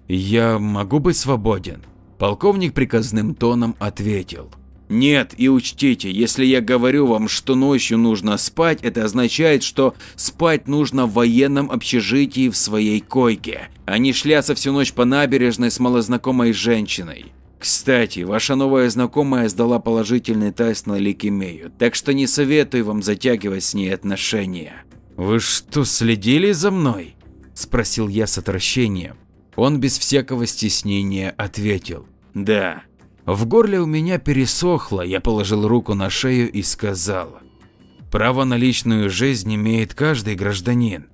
«Я могу быть свободен?» Полковник приказным тоном ответил. Нет, и учтите, если я говорю вам, что ночью нужно спать, это означает, что спать нужно в военном общежитии в своей койке, а не шляться всю ночь по набережной с малознакомой женщиной. Кстати, ваша новая знакомая сдала положительный тест на лейкемию, так что не советую вам затягивать с ней отношения. «Вы что, следили за мной?» – спросил я с отвращением. Он без всякого стеснения ответил «Да». В горле у меня пересохло, я положил руку на шею и сказал «Право на личную жизнь имеет каждый гражданин».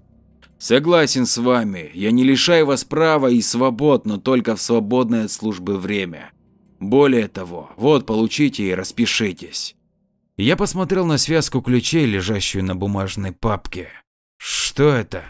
«Согласен с вами, я не лишаю вас права и свобод, но только в свободное от службы время. Более того, вот получите и распишитесь». Я посмотрел на связку ключей, лежащую на бумажной папке. Что это?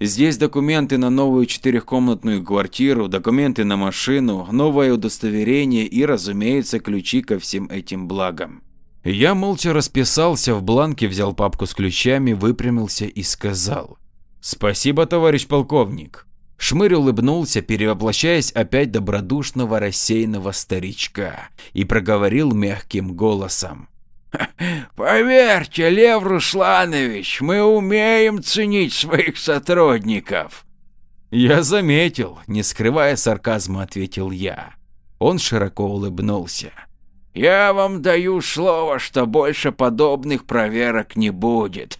Здесь документы на новую четырехкомнатную квартиру, документы на машину, новое удостоверение и, разумеется, ключи ко всем этим благам. Я молча расписался в бланке, взял папку с ключами, выпрямился и сказал. Спасибо, товарищ полковник. Шмырь улыбнулся, перевоплощаясь опять добродушного рассеянного старичка, и проговорил мягким голосом. Поверьте, Лев Русланович, мы умеем ценить своих сотрудников. Я заметил, не скрывая сарказма, ответил я. Он широко улыбнулся. Я вам даю слово, что больше подобных проверок не будет.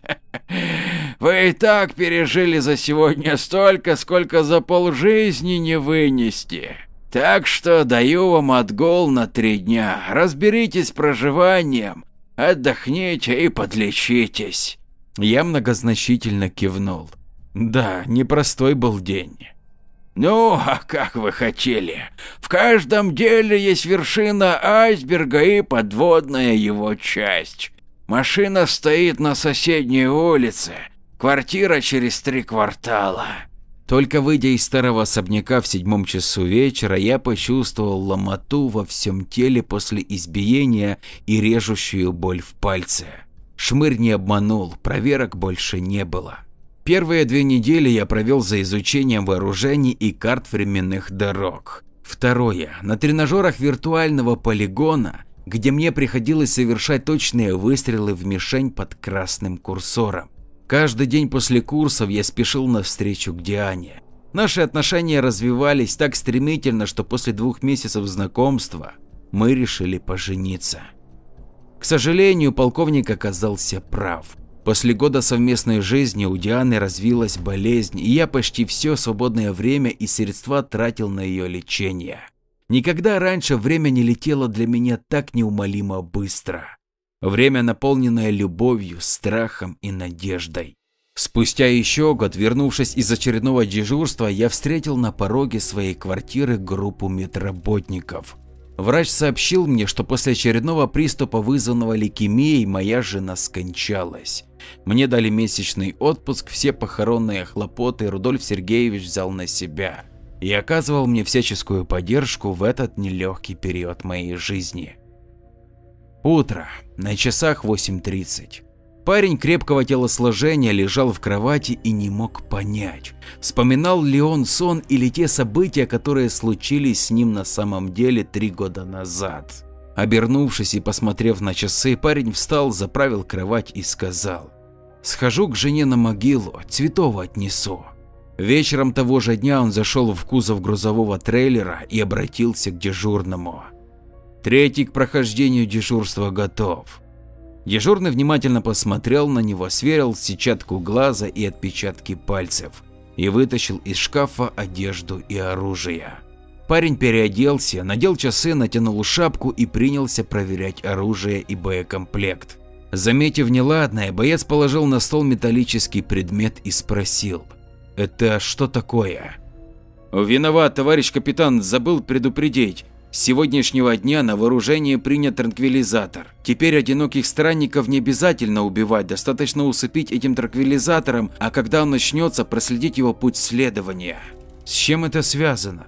Вы и так пережили за сегодня столько, сколько за полжизни не вынести. Так что даю вам отгул на три дня. Разберитесь с проживанием, отдохните и подлечитесь. Я многозначительно кивнул. Да, непростой был день. Ну, а как вы хотели? В каждом деле есть вершина айсберга и подводная его часть. Машина стоит на соседней улице, квартира через три квартала. Только выйдя из старого особняка в седьмом часу вечера, я почувствовал ломоту во всем теле после избиения и режущую боль в пальце. Шмырь не обманул, проверок больше не было. Первые две недели я провел за изучением вооружений и карт временных дорог. Второе. На тренажерах виртуального полигона, где мне приходилось совершать точные выстрелы в мишень под красным курсором. Каждый день после курсов я спешил навстречу к Диане. Наши отношения развивались так стремительно, что после двух месяцев знакомства мы решили пожениться. К сожалению, полковник оказался прав. После года совместной жизни у Дианы развилась болезнь, и я почти все свободное время и средства тратил на ее лечение. Никогда раньше время не летело для меня так неумолимо быстро. Время, наполненное любовью, страхом и надеждой. Спустя еще год, вернувшись из очередного дежурства, я встретил на пороге своей квартиры группу медработников. Врач сообщил мне, что после очередного приступа, вызванного лейкемией, моя жена скончалась. Мне дали месячный отпуск, все похоронные хлопоты Рудольф Сергеевич взял на себя и оказывал мне всяческую поддержку в этот нелегкий период моей жизни. Утро. На часах 8.30. Парень крепкого телосложения лежал в кровати и не мог понять, вспоминал ли он сон или те события, которые случились с ним на самом деле три года назад. Обернувшись и посмотрев на часы, парень встал, заправил кровать и сказал «Схожу к жене на могилу, цветов отнесу». Вечером того же дня он зашел в кузов грузового трейлера и обратился к дежурному. Третий к прохождению дежурства готов. Дежурный внимательно посмотрел на него, сверил сетчатку глаза и отпечатки пальцев и вытащил из шкафа одежду и оружие. Парень переоделся, надел часы, натянул шапку и принялся проверять оружие и боекомплект. Заметив неладное, боец положил на стол металлический предмет и спросил «Это что такое?» «Виноват, товарищ капитан, забыл предупредить. С сегодняшнего дня на вооружение принят транквилизатор. Теперь одиноких странников не обязательно убивать, достаточно усыпить этим транквилизатором, а когда он начнется, проследить его путь следования. С чем это связано?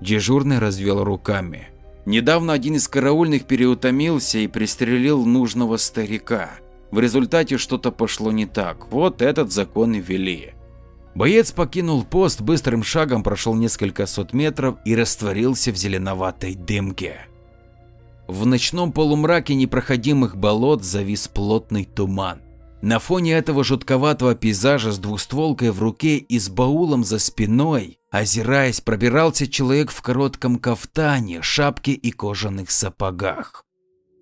Дежурный развел руками. Недавно один из караульных переутомился и пристрелил нужного старика. В результате что-то пошло не так, вот этот закон и ввели. Боец покинул пост, быстрым шагом прошел несколько сот метров и растворился в зеленоватой дымке. В ночном полумраке непроходимых болот завис плотный туман. На фоне этого жутковатого пейзажа с двустволкой в руке и с баулом за спиной, озираясь, пробирался человек в коротком кафтане, шапке и кожаных сапогах.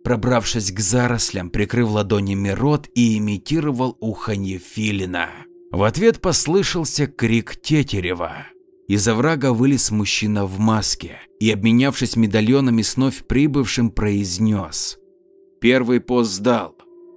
Пробравшись к зарослям, прикрыв ладонями рот и имитировал уханье филина. В ответ послышался крик Тетерева. Из оврага вылез мужчина в маске и, обменявшись медальонами с вновь прибывшим, произнес. Первый пост сдал.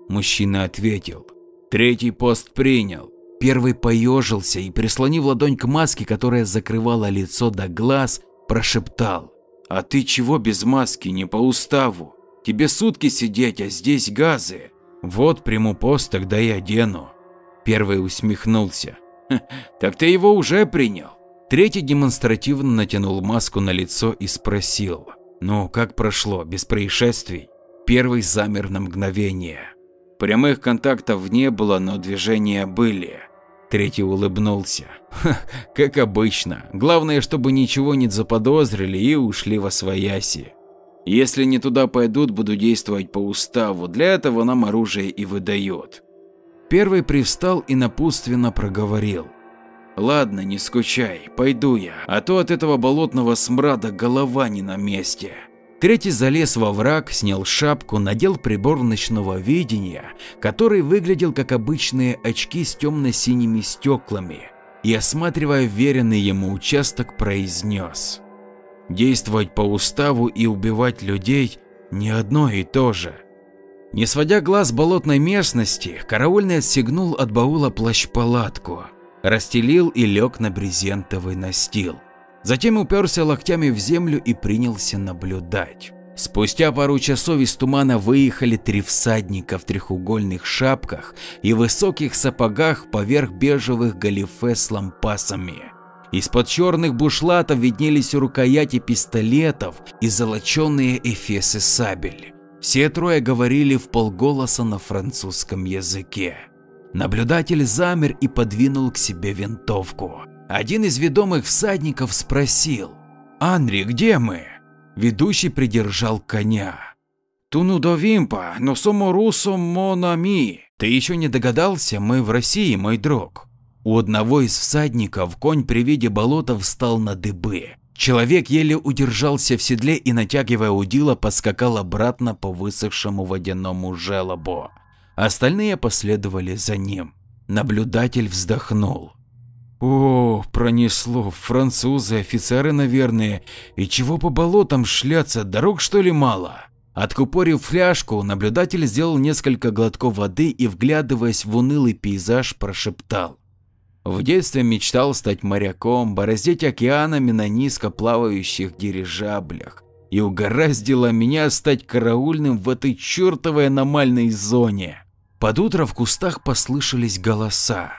Мужчина ответил. Третий пост принял. Первый поежился и, прислонив ладонь к маске, которая закрывала лицо до глаз, прошептал. А ты чего без маски, не по уставу? Тебе сутки сидеть, а здесь газы. Вот приму пост, тогда и одену. Первый усмехнулся. Так ты его уже принял? Третий демонстративно натянул маску на лицо и спросил. Ну, как прошло, без происшествий? Первый замер на мгновение. Прямых контактов не было, но движения были. Третий улыбнулся. как обычно. Главное, чтобы ничего не заподозрили и ушли во свояси. Если не туда пойдут, буду действовать по уставу. Для этого нам оружие и выдает. Первый привстал и напутственно проговорил. Ладно, не скучай, пойду я, а то от этого болотного смрада голова не на месте. Третий залез во враг, снял шапку, надел прибор ночного видения, который выглядел как обычные очки с темно-синими стеклами, и, осматривая веренный ему участок, произнес. Действовать по уставу и убивать людей не одно и то же. Не сводя глаз болотной местности, караульный отстегнул от баула плащ-палатку, расстелил и лег на брезентовый настил. Затем уперся локтями в землю и принялся наблюдать. Спустя пару часов из тумана выехали три всадника в треугольных шапках и высоких сапогах поверх бежевых галифе с лампасами. Из-под черных бушлатов виднелись рукояти пистолетов и золоченые эфесы сабель. Все трое говорили в полголоса на французском языке. Наблюдатель замер и подвинул к себе винтовку. Один из ведомых всадников спросил, «Анри, где мы?» Ведущий придержал коня. «Туну до вимпа, но сомо русо монами». «Ты еще не догадался, мы в России, мой друг». У одного из всадников конь при виде болота встал на дыбы. Человек еле удержался в седле и, натягивая удила, поскакал обратно по высохшему водяному желобу. Остальные последовали за ним. Наблюдатель вздохнул. О, пронесло, французы, офицеры, наверное. И чего по болотам шляться, дорог что ли мало? Откупорив фляжку, наблюдатель сделал несколько глотков воды и, вглядываясь в унылый пейзаж, прошептал. В детстве мечтал стать моряком, бороздить океанами на низко плавающих дирижаблях. И угораздило меня стать караульным в этой чертовой аномальной зоне. Под утро в кустах послышались голоса.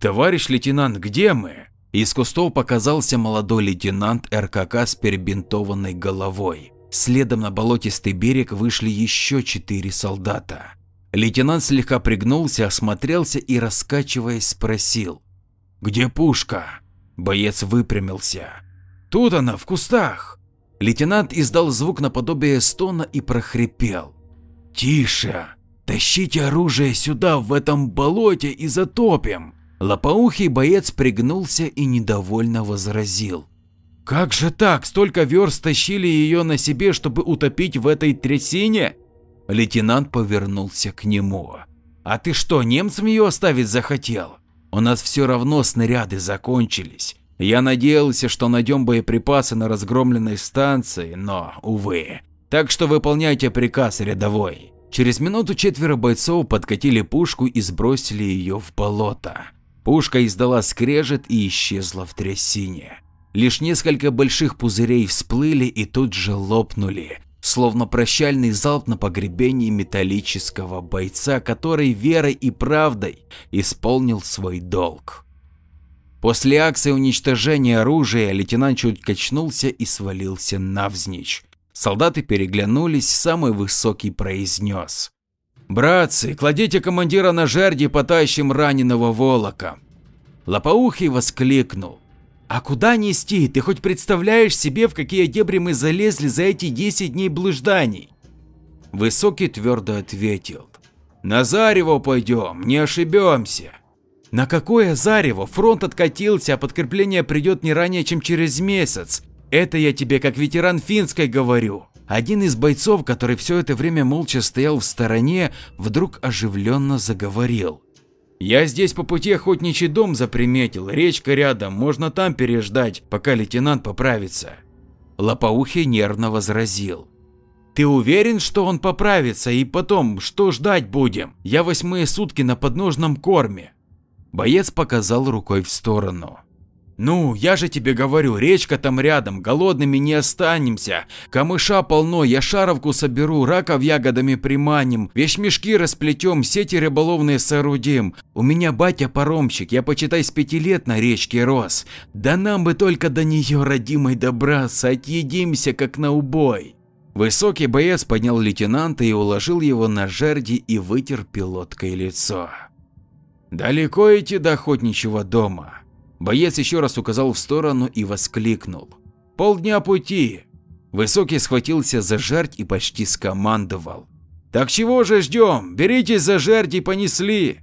«Товарищ лейтенант, где мы?» Из кустов показался молодой лейтенант РКК с перебинтованной головой. Следом на болотистый берег вышли еще четыре солдата. Лейтенант слегка пригнулся, осмотрелся и, раскачиваясь, спросил. «Где пушка?» Боец выпрямился. «Тут она, в кустах!» Лейтенант издал звук наподобие стона и прохрипел. «Тише! Тащите оружие сюда, в этом болоте, и затопим!» Лопоухий боец пригнулся и недовольно возразил. «Как же так? Столько верст тащили ее на себе, чтобы утопить в этой трясине?» Лейтенант повернулся к нему. «А ты что, немцам ее оставить захотел? У нас все равно снаряды закончились. Я надеялся, что найдем боеприпасы на разгромленной станции, но, увы. Так что выполняйте приказ, рядовой». Через минуту четверо бойцов подкатили пушку и сбросили ее в болото. Пушка издала скрежет и исчезла в трясине. Лишь несколько больших пузырей всплыли и тут же лопнули, словно прощальный залп на погребении металлического бойца, который верой и правдой исполнил свой долг. После акции уничтожения оружия лейтенант чуть качнулся и свалился навзничь. Солдаты переглянулись, самый высокий произнес. «Братцы, кладите командира на жерди потащим раненого волоком!» Лопоухий воскликнул. «А куда нести? Ты хоть представляешь себе, в какие дебри мы залезли за эти 10 дней блужданий?» Высокий твердо ответил. «На Зарево пойдем, не ошибемся». «На какое Зарево? Фронт откатился, а подкрепление придет не ранее, чем через месяц. Это я тебе как ветеран финской говорю». Один из бойцов, который все это время молча стоял в стороне, вдруг оживленно заговорил. «Я здесь по пути охотничий дом заприметил, речка рядом, можно там переждать, пока лейтенант поправится». Лопоухий нервно возразил. «Ты уверен, что он поправится и потом, что ждать будем? Я восьмые сутки на подножном корме». Боец показал рукой в сторону. Ну, я же тебе говорю, речка там рядом, голодными не останемся. Камыша полно, я шаровку соберу, раков ягодами приманим, вещмешки расплетем, сети рыболовные соорудим. У меня батя паромщик, я почитай с пяти лет на речке рос. Да нам бы только до нее, родимой, добраться, отъедимся как на убой. Высокий боец поднял лейтенанта и уложил его на жерди и вытер пилоткой лицо. Далеко идти до охотничьего дома. Боец еще раз указал в сторону и воскликнул. Полдня пути. Высокий схватился за жердь и почти скомандовал. Так чего же ждем? Беритесь за жердь и понесли.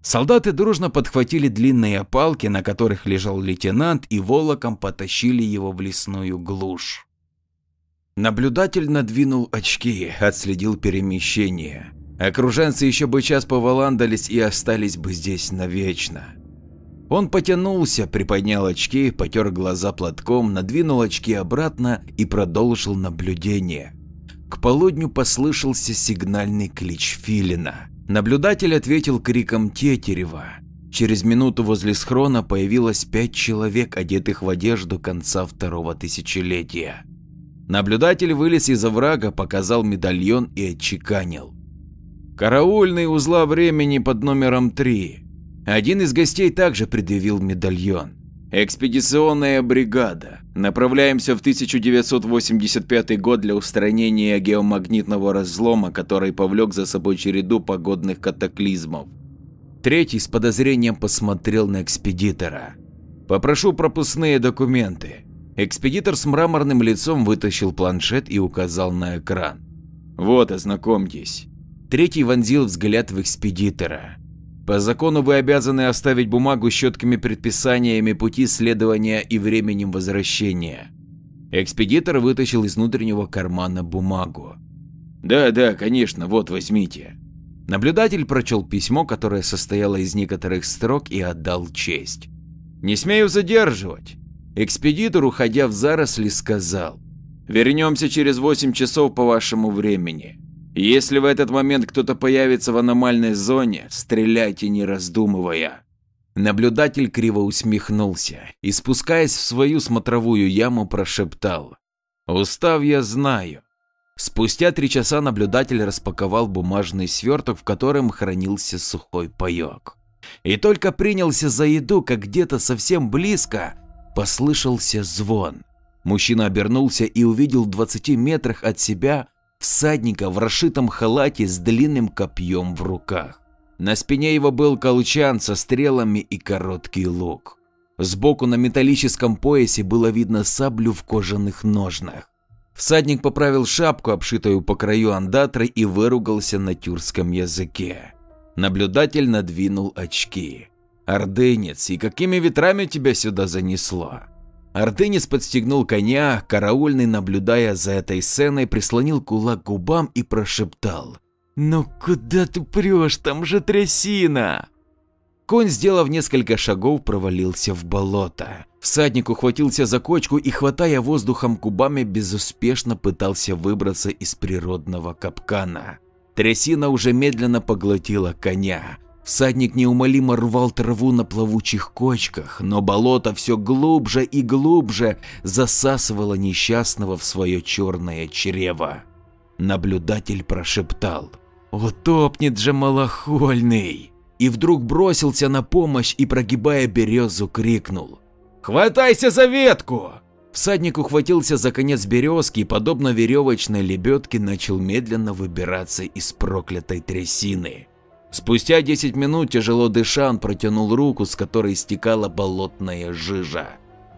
Солдаты дружно подхватили длинные палки, на которых лежал лейтенант, и волоком потащили его в лесную глушь. Наблюдатель надвинул очки, отследил перемещение. Окруженцы еще бы час поваландались и остались бы здесь навечно. Он потянулся, приподнял очки, потер глаза платком, надвинул очки обратно и продолжил наблюдение. К полудню послышался сигнальный клич филина. Наблюдатель ответил криком Тетерева. Через минуту возле схрона появилось пять человек, одетых в одежду конца второго тысячелетия. Наблюдатель вылез из оврага, показал медальон и отчеканил. Караульный узла времени под номером 3. Один из гостей также предъявил медальон. Экспедиционная бригада. Направляемся в 1985 год для устранения геомагнитного разлома, который повлек за собой череду погодных катаклизмов. Третий с подозрением посмотрел на экспедитора. Попрошу пропускные документы. Экспедитор с мраморным лицом вытащил планшет и указал на экран. Вот, ознакомьтесь. Третий вонзил взгляд в экспедитора. По закону вы обязаны оставить бумагу с четкими предписаниями пути следования и временем возвращения. Экспедитор вытащил из внутреннего кармана бумагу. Да, да, конечно, вот возьмите. Наблюдатель прочел письмо, которое состояло из некоторых строк и отдал честь. Не смею задерживать. Экспедитор, уходя в заросли, сказал. Вернемся через 8 часов по вашему времени. Если в этот момент кто-то появится в аномальной зоне, стреляйте не раздумывая. Наблюдатель криво усмехнулся и, спускаясь в свою смотровую яму, прошептал. Устав я знаю. Спустя три часа наблюдатель распаковал бумажный сверток, в котором хранился сухой паек. И только принялся за еду, как где-то совсем близко послышался звон. Мужчина обернулся и увидел в 20 метрах от себя всадника в расшитом халате с длинным копьем в руках. На спине его был колчан со стрелами и короткий лук. Сбоку на металлическом поясе было видно саблю в кожаных ножнах. Всадник поправил шапку, обшитую по краю андатрой, и выругался на тюркском языке. Наблюдатель надвинул очки. «Ордынец, и какими ветрами тебя сюда занесло?» Артынис подстегнул коня, караульный, наблюдая за этой сценой, прислонил кулак к губам и прошептал. «Ну куда ты прешь, там же трясина!» Конь, сделав несколько шагов, провалился в болото. Всадник ухватился за кочку и, хватая воздухом губами, безуспешно пытался выбраться из природного капкана. Трясина уже медленно поглотила коня. Всадник неумолимо рвал траву на плавучих кочках, но болото все глубже и глубже засасывало несчастного в свое черное чрево. Наблюдатель прошептал «Утопнет же малохольный!» и вдруг бросился на помощь и, прогибая березу, крикнул «Хватайся за ветку!» Всадник ухватился за конец березки и, подобно веревочной лебедке, начал медленно выбираться из проклятой трясины. Спустя 10 минут, тяжело дыша, он протянул руку, с которой стекала болотная жижа.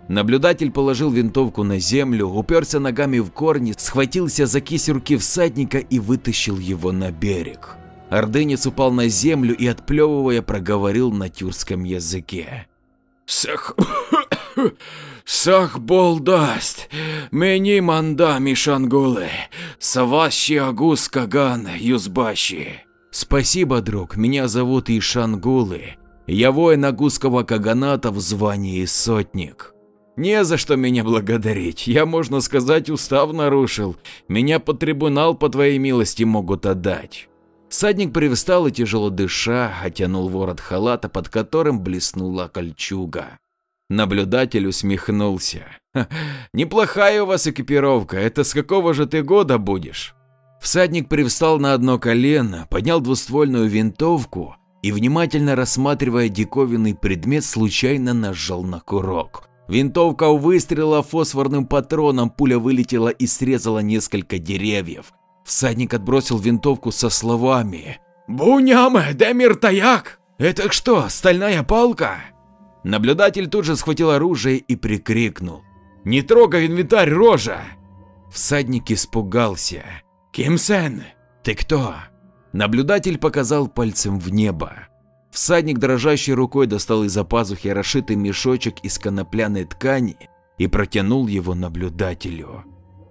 Наблюдатель положил винтовку на землю, уперся ногами в корни, схватился за кисть руки всадника и вытащил его на берег. Ордынец упал на землю и, отплевывая, проговорил на тюркском языке. «Сах... Сах болдаст, мені манда мишангулы, саващи агус каган юзбащи». Спасибо, друг, меня зовут Ишан Гулы. Я воин Агузского Каганата в звании сотник. Не за что меня благодарить, я, можно сказать, устав нарушил. Меня под трибунал по твоей милости могут отдать. Садник привстал и, тяжело дыша, оттянул ворот халата, под которым блеснула кольчуга. Наблюдатель усмехнулся. «Неплохая у вас экипировка, это с какого же ты года будешь?» Всадник привстал на одно колено, поднял двуствольную винтовку и, внимательно рассматривая диковинный предмет, случайно нажал на курок. Винтовка у выстрела фосфорным патроном, пуля вылетела и срезала несколько деревьев. Всадник отбросил винтовку со словами «Буняме, демир таяк! Это что, стальная палка?» Наблюдатель тут же схватил оружие и прикрикнул «Не трогай инвентарь, рожа!» Всадник испугался. «Кимсен, ты кто?» Наблюдатель показал пальцем в небо. Всадник дрожащей рукой достал из-за пазухи расшитый мешочек из конопляной ткани и протянул его наблюдателю.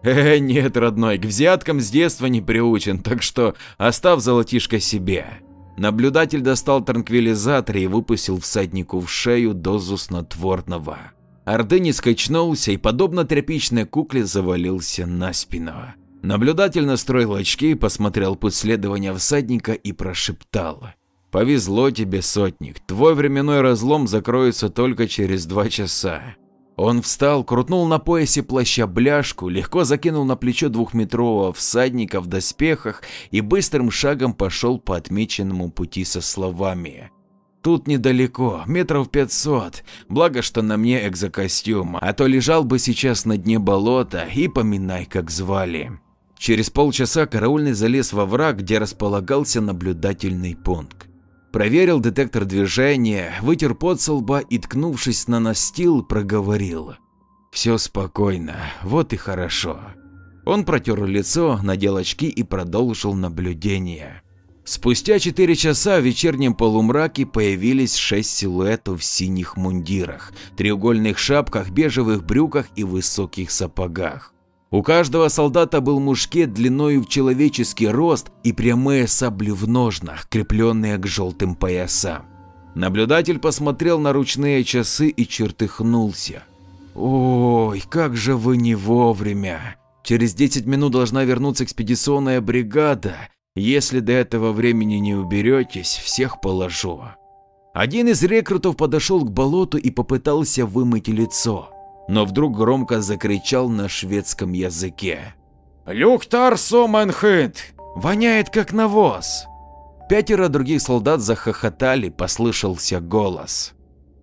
«Э, нет, родной, к взяткам с детства не приучен, так что оставь золотишко себе». Наблюдатель достал транквилизатор и выпустил всаднику в шею дозу снотворного. Ордынец качнулся и, подобно тряпичной кукле, завалился на спину. Наблюдатель настроил очки, посмотрел путь следования всадника и прошептал. «Повезло тебе, сотник, твой временной разлом закроется только через два часа». Он встал, крутнул на поясе плаща бляшку, легко закинул на плечо двухметрового всадника в доспехах и быстрым шагом пошел по отмеченному пути со словами. Тут недалеко, метров пятьсот, благо что на мне экзокостюм, а то лежал бы сейчас на дне болота и поминай как звали. Через полчаса караульный залез во враг, где располагался наблюдательный пункт. Проверил детектор движения, вытер пот со лба и, ткнувшись на настил, проговорил. Все спокойно, вот и хорошо. Он протер лицо, надел очки и продолжил наблюдение. Спустя четыре часа в вечернем полумраке появились шесть силуэтов в синих мундирах, треугольных шапках, бежевых брюках и высоких сапогах. У каждого солдата был мушкет длиною в человеческий рост и прямые сабли в ножнах, крепленные к желтым поясам. Наблюдатель посмотрел на ручные часы и чертыхнулся. «Ой, как же вы не вовремя! Через 10 минут должна вернуться экспедиционная бригада. Если до этого времени не уберетесь, всех положу». Один из рекрутов подошел к болоту и попытался вымыть лицо но вдруг громко закричал на шведском языке. «Люктар Соманхит! Воняет как навоз!» Пятеро других солдат захохотали, послышался голос.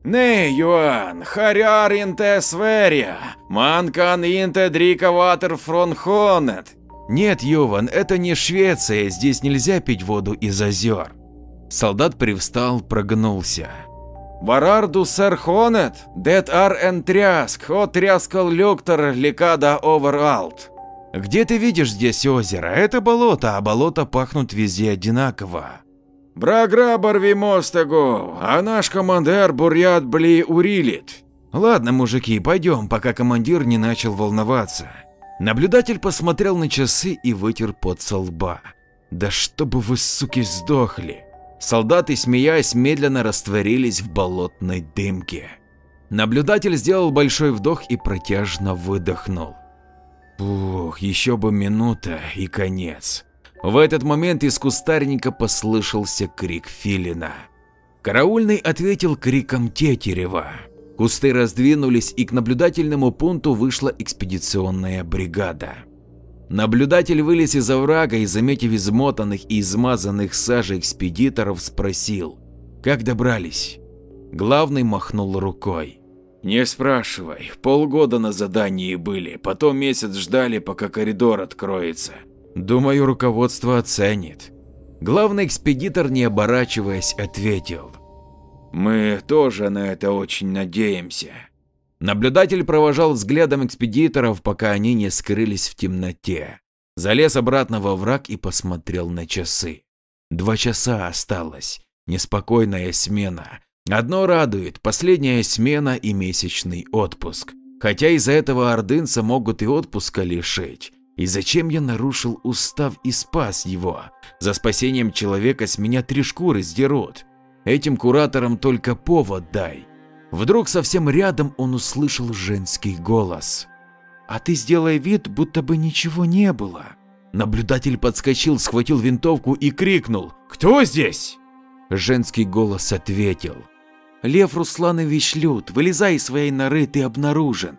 «Не, Юан, харяр инте сверя, манкан инте дрика ватер фронхонет!» «Нет, Юван, это не Швеция, здесь нельзя пить воду из озер». Солдат привстал, прогнулся. Варарду сэрхонет, дет ар эн тряск, о тряскал люктор ликада овералт. Где ты видишь здесь озеро? Это болото, а болото пахнут везде одинаково. Браграбар вимостагу, а наш командир бурят бли урилит. Ладно, мужики, пойдем, пока командир не начал волноваться. Наблюдатель посмотрел на часы и вытер пот со лба. Да чтобы вы, суки, сдохли. Солдаты, смеясь, медленно растворились в болотной дымке. Наблюдатель сделал большой вдох и протяжно выдохнул. Ух, еще бы минута и конец. В этот момент из кустарника послышался крик филина. Караульный ответил криком Тетерева. Кусты раздвинулись и к наблюдательному пункту вышла экспедиционная бригада. Наблюдатель вылез из оврага и, заметив измотанных и измазанных сажей экспедиторов, спросил, как добрались. Главный махнул рукой. Не спрашивай, полгода на задании были, потом месяц ждали, пока коридор откроется. Думаю, руководство оценит. Главный экспедитор, не оборачиваясь, ответил. Мы тоже на это очень надеемся. Наблюдатель провожал взглядом экспедиторов, пока они не скрылись в темноте. Залез обратно во враг и посмотрел на часы. Два часа осталось. Неспокойная смена. Одно радует – последняя смена и месячный отпуск. Хотя из-за этого ордынца могут и отпуска лишить. И зачем я нарушил устав и спас его? За спасением человека с меня три шкуры сдерут. Этим кураторам только повод дай. Вдруг совсем рядом он услышал женский голос. «А ты сделай вид, будто бы ничего не было». Наблюдатель подскочил, схватил винтовку и крикнул «Кто здесь?». Женский голос ответил Лев Русланович Лют, вылезай из своей норы, ты обнаружен.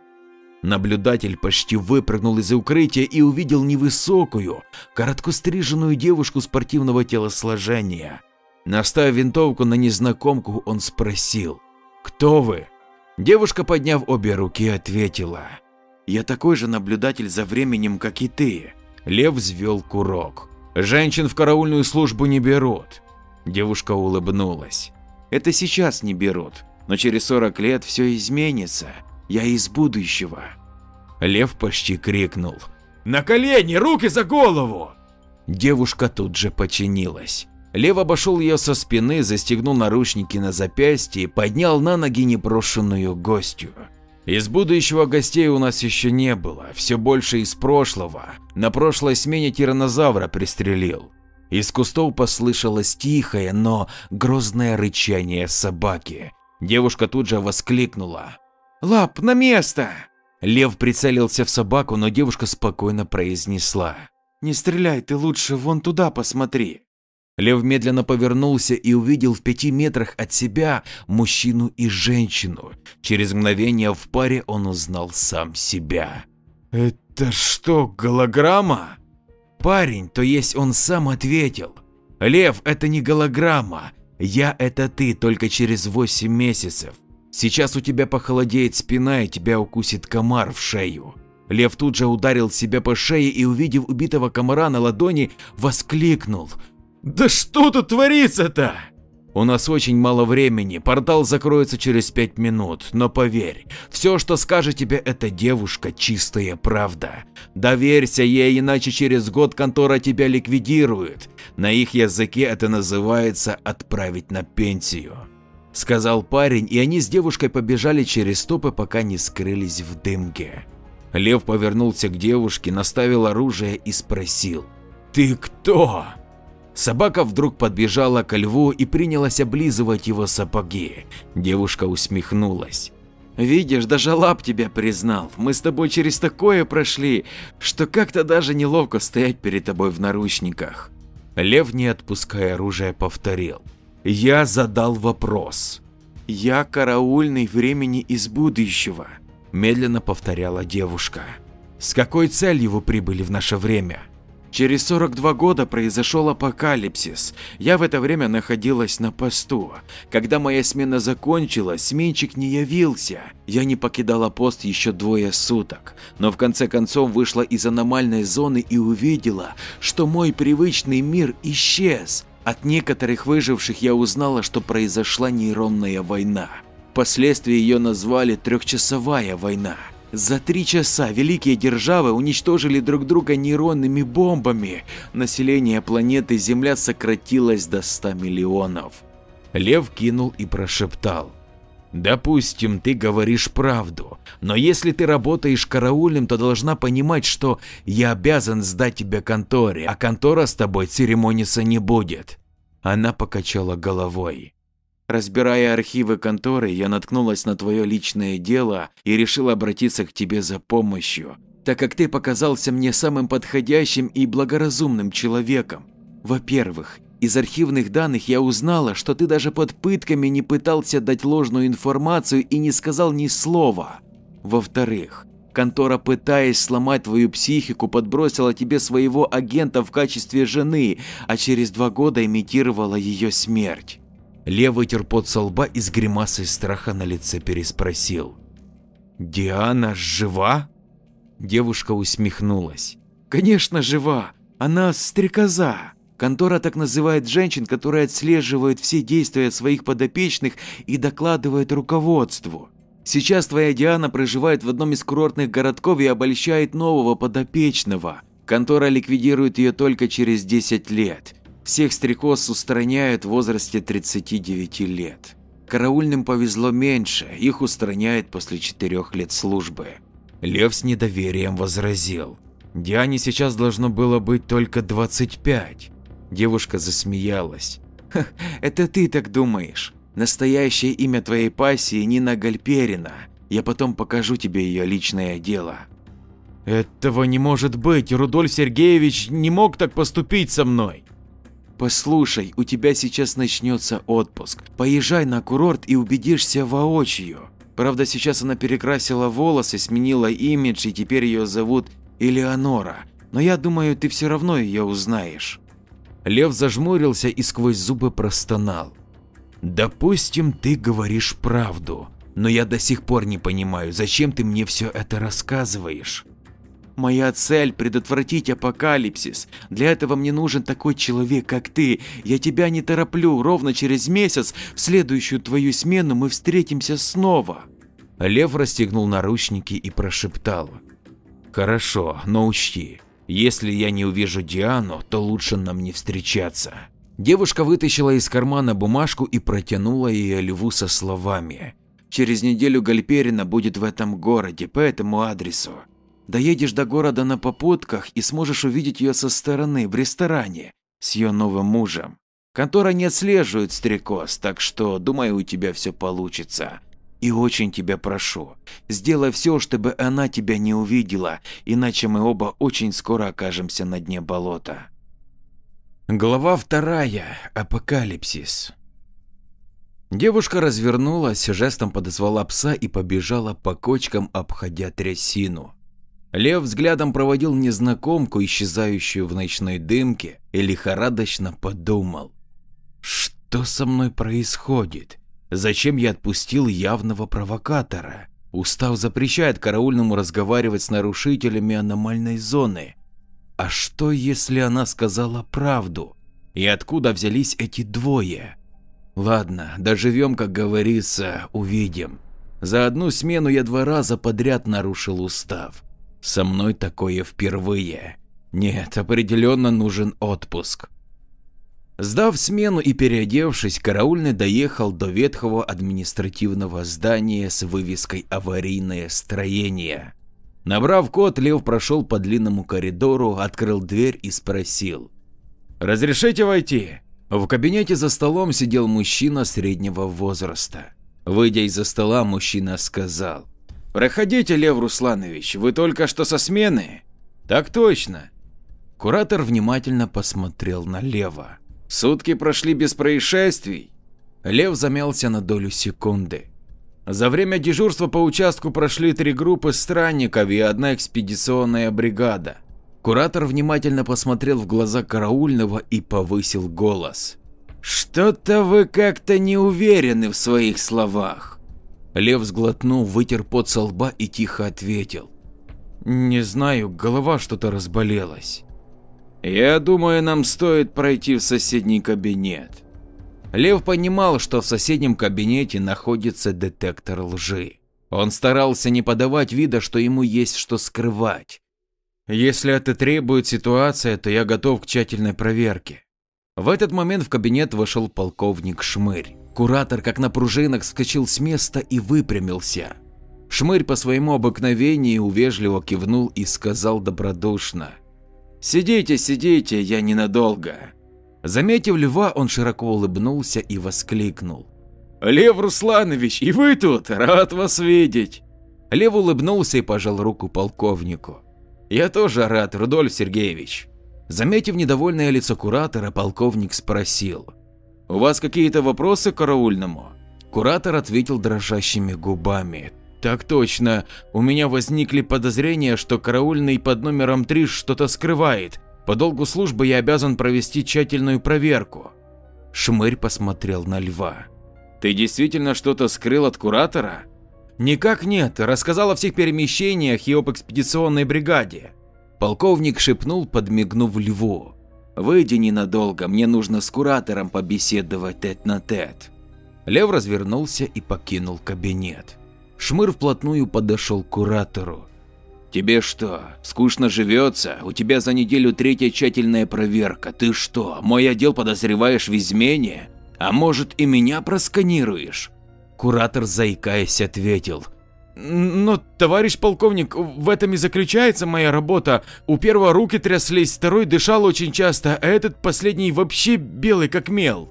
Наблюдатель почти выпрыгнул из укрытия и увидел невысокую, короткостриженную девушку спортивного телосложения. Наставив винтовку на незнакомку, он спросил, «Кто вы?» Девушка, подняв обе руки, ответила, «Я такой же наблюдатель за временем, как и ты». Лев взвел курок. «Женщин в караульную службу не берут». Девушка улыбнулась. «Это сейчас не берут, но через 40 лет все изменится. Я из будущего. Лев почти крикнул. «На колени! Руки за голову!» Девушка тут же подчинилась. Лев обошел ее со спины, застегнул наручники на запястье и поднял на ноги непрошенную гостью. Из будущего гостей у нас еще не было, все больше из прошлого. На прошлой смене тиранозавра пристрелил. Из кустов послышалось тихое, но грозное рычание собаки. Девушка тут же воскликнула. «Лап, на место!» Лев прицелился в собаку, но девушка спокойно произнесла. «Не стреляй, ты лучше вон туда посмотри». Лев медленно повернулся и увидел в пяти метрах от себя мужчину и женщину. Через мгновение в паре он узнал сам себя. «Это что, голограмма?» Парень, то есть он сам ответил. «Лев, это не голограмма. Я – это ты, только через восемь месяцев. Сейчас у тебя похолодеет спина и тебя укусит комар в шею. Лев тут же ударил себя по шее и, увидев убитого комара на ладони, воскликнул. «Да что тут творится-то?» У нас очень мало времени, портал закроется через пять минут, но поверь, все, что скажет тебе эта девушка, чистая правда. Доверься ей, иначе через год контора тебя ликвидирует. На их языке это называется отправить на пенсию сказал парень, и они с девушкой побежали через стопы, пока не скрылись в дымке. Лев повернулся к девушке, наставил оружие и спросил «Ты кто?». Собака вдруг подбежала к льву и принялась облизывать его сапоги. Девушка усмехнулась. «Видишь, даже лап тебя признал. Мы с тобой через такое прошли, что как-то даже неловко стоять перед тобой в наручниках». Лев, не отпуская оружие, повторил. Я задал вопрос. «Я караульный времени из будущего», – медленно повторяла девушка. «С какой целью вы прибыли в наше время?» Через 42 года произошел апокалипсис. Я в это время находилась на посту. Когда моя смена закончилась, сменщик не явился. Я не покидала пост еще двое суток, но в конце концов вышла из аномальной зоны и увидела, что мой привычный мир исчез. От некоторых выживших я узнала, что произошла нейронная война. Впоследствии ее назвали трехчасовая война. За три часа великие державы уничтожили друг друга нейронными бомбами. Население планеты Земля сократилось до 100 миллионов. Лев кинул и прошептал. Допустим, ты говоришь правду, но если ты работаешь караульным, то должна понимать, что я обязан сдать тебя конторе, а контора с тобой церемониться не будет. Она покачала головой. Разбирая архивы конторы, я наткнулась на твое личное дело и решила обратиться к тебе за помощью, так как ты показался мне самым подходящим и благоразумным человеком. Во-первых, из архивных данных я узнала, что ты даже под пытками не пытался дать ложную информацию и не сказал ни слова. Во-вторых, контора, пытаясь сломать твою психику, подбросила тебе своего агента в качестве жены, а через два года имитировала ее смерть. Лев вытер пот со лба и с гримасой страха на лице переспросил. «Диана жива?» Девушка усмехнулась. «Конечно жива, она стрекоза. Контора так называет женщин, которые отслеживают все действия своих подопечных и докладывают руководству. Сейчас твоя Диана проживает в одном из курортных городков и обольщает нового подопечного. Контора ликвидирует ее только через 10 лет. Всех стрекоз устраняют в возрасте 39 лет. Караульным повезло меньше, их устраняют после 4 лет службы. Лев с недоверием возразил. Диане сейчас должно было быть только 25. Девушка засмеялась. «Это ты так думаешь. Настоящее имя твоей пассии Нина Гальперина. Я потом покажу тебе ее личное дело». «Этого не может быть, Рудольф Сергеевич не мог так поступить со мной». Послушай, у тебя сейчас начнется отпуск. Поезжай на курорт и убедишься воочию. Правда, сейчас она перекрасила волосы, сменила имидж и теперь ее зовут Элеонора. Но я думаю, ты все равно ее узнаешь. Лев зажмурился и сквозь зубы простонал. Допустим, ты говоришь правду, но я до сих пор не понимаю, зачем ты мне все это рассказываешь. Моя цель – предотвратить апокалипсис. Для этого мне нужен такой человек, как ты. Я тебя не тороплю. Ровно через месяц, в следующую твою смену, мы встретимся снова. Лев расстегнул наручники и прошептал. Хорошо, но учти, если я не увижу Диану, то лучше нам не встречаться. Девушка вытащила из кармана бумажку и протянула ее Льву со словами. Через неделю Гальперина будет в этом городе, по этому адресу. Доедешь до города на попутках и сможешь увидеть ее со стороны, в ресторане, с ее новым мужем. Контора не отслеживает стрекоз, так что, думаю, у тебя все получится. И очень тебя прошу, сделай все, чтобы она тебя не увидела, иначе мы оба очень скоро окажемся на дне болота. Глава вторая. Апокалипсис. Девушка развернулась, жестом подозвала пса и побежала по кочкам, обходя трясину. Лев взглядом проводил незнакомку, исчезающую в ночной дымке, и лихорадочно подумал. Что со мной происходит? Зачем я отпустил явного провокатора? Устав запрещает караульному разговаривать с нарушителями аномальной зоны. А что, если она сказала правду? И откуда взялись эти двое? Ладно, доживем, как говорится, увидим. За одну смену я два раза подряд нарушил устав. Со мной такое впервые. Нет, определенно нужен отпуск. Сдав смену и переодевшись, караульный доехал до ветхого административного здания с вывеской «Аварийное строение». Набрав код, Лев прошел по длинному коридору, открыл дверь и спросил. «Разрешите войти?» В кабинете за столом сидел мужчина среднего возраста. Выйдя из-за стола, мужчина сказал. «Проходите, Лев Русланович, вы только что со смены?» «Так точно». Куратор внимательно посмотрел на Лева. «Сутки прошли без происшествий?» Лев замялся на долю секунды. За время дежурства по участку прошли три группы странников и одна экспедиционная бригада. Куратор внимательно посмотрел в глаза караульного и повысил голос. «Что-то вы как-то не уверены в своих словах. Лев сглотнул, вытер пот со лба и тихо ответил. Не знаю, голова что-то разболелась. Я думаю, нам стоит пройти в соседний кабинет. Лев понимал, что в соседнем кабинете находится детектор лжи. Он старался не подавать вида, что ему есть что скрывать. Если это требует ситуация, то я готов к тщательной проверке. В этот момент в кабинет вошел полковник Шмырь. Куратор, как на пружинах, вскочил с места и выпрямился. Шмырь по своему обыкновению увежливо кивнул и сказал добродушно. «Сидите, сидите, я ненадолго». Заметив льва, он широко улыбнулся и воскликнул. «Лев Русланович, и вы тут? Рад вас видеть!» Лев улыбнулся и пожал руку полковнику. «Я тоже рад, Рудольф Сергеевич». Заметив недовольное лицо куратора, полковник спросил. У вас какие-то вопросы к караульному? Куратор ответил дрожащими губами. Так точно, у меня возникли подозрения, что караульный под номером 3 что-то скрывает. По долгу службы я обязан провести тщательную проверку. Шмырь посмотрел на льва. Ты действительно что-то скрыл от куратора? Никак нет, рассказал о всех перемещениях и об экспедиционной бригаде. Полковник шепнул, подмигнув льву. Выйди ненадолго, мне нужно с куратором побеседовать тет-на-тет. Лев развернулся и покинул кабинет. Шмыр вплотную подошел к куратору. «Тебе что, скучно живется? У тебя за неделю третья тщательная проверка. Ты что, мой отдел подозреваешь в измене? А может и меня просканируешь?» Куратор, заикаясь, ответил. Но, товарищ полковник, в этом и заключается моя работа. У первого руки тряслись, второй дышал очень часто, а этот последний вообще белый как мел.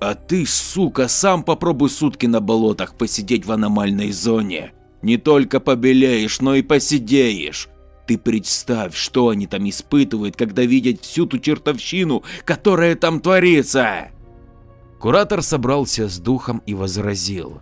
А ты, сука, сам попробуй сутки на болотах посидеть в аномальной зоне. Не только побелеешь, но и посидеешь. Ты Ты представь, что они там испытывают, когда видят всю ту чертовщину, которая там творится. Куратор собрался с духом и возразил.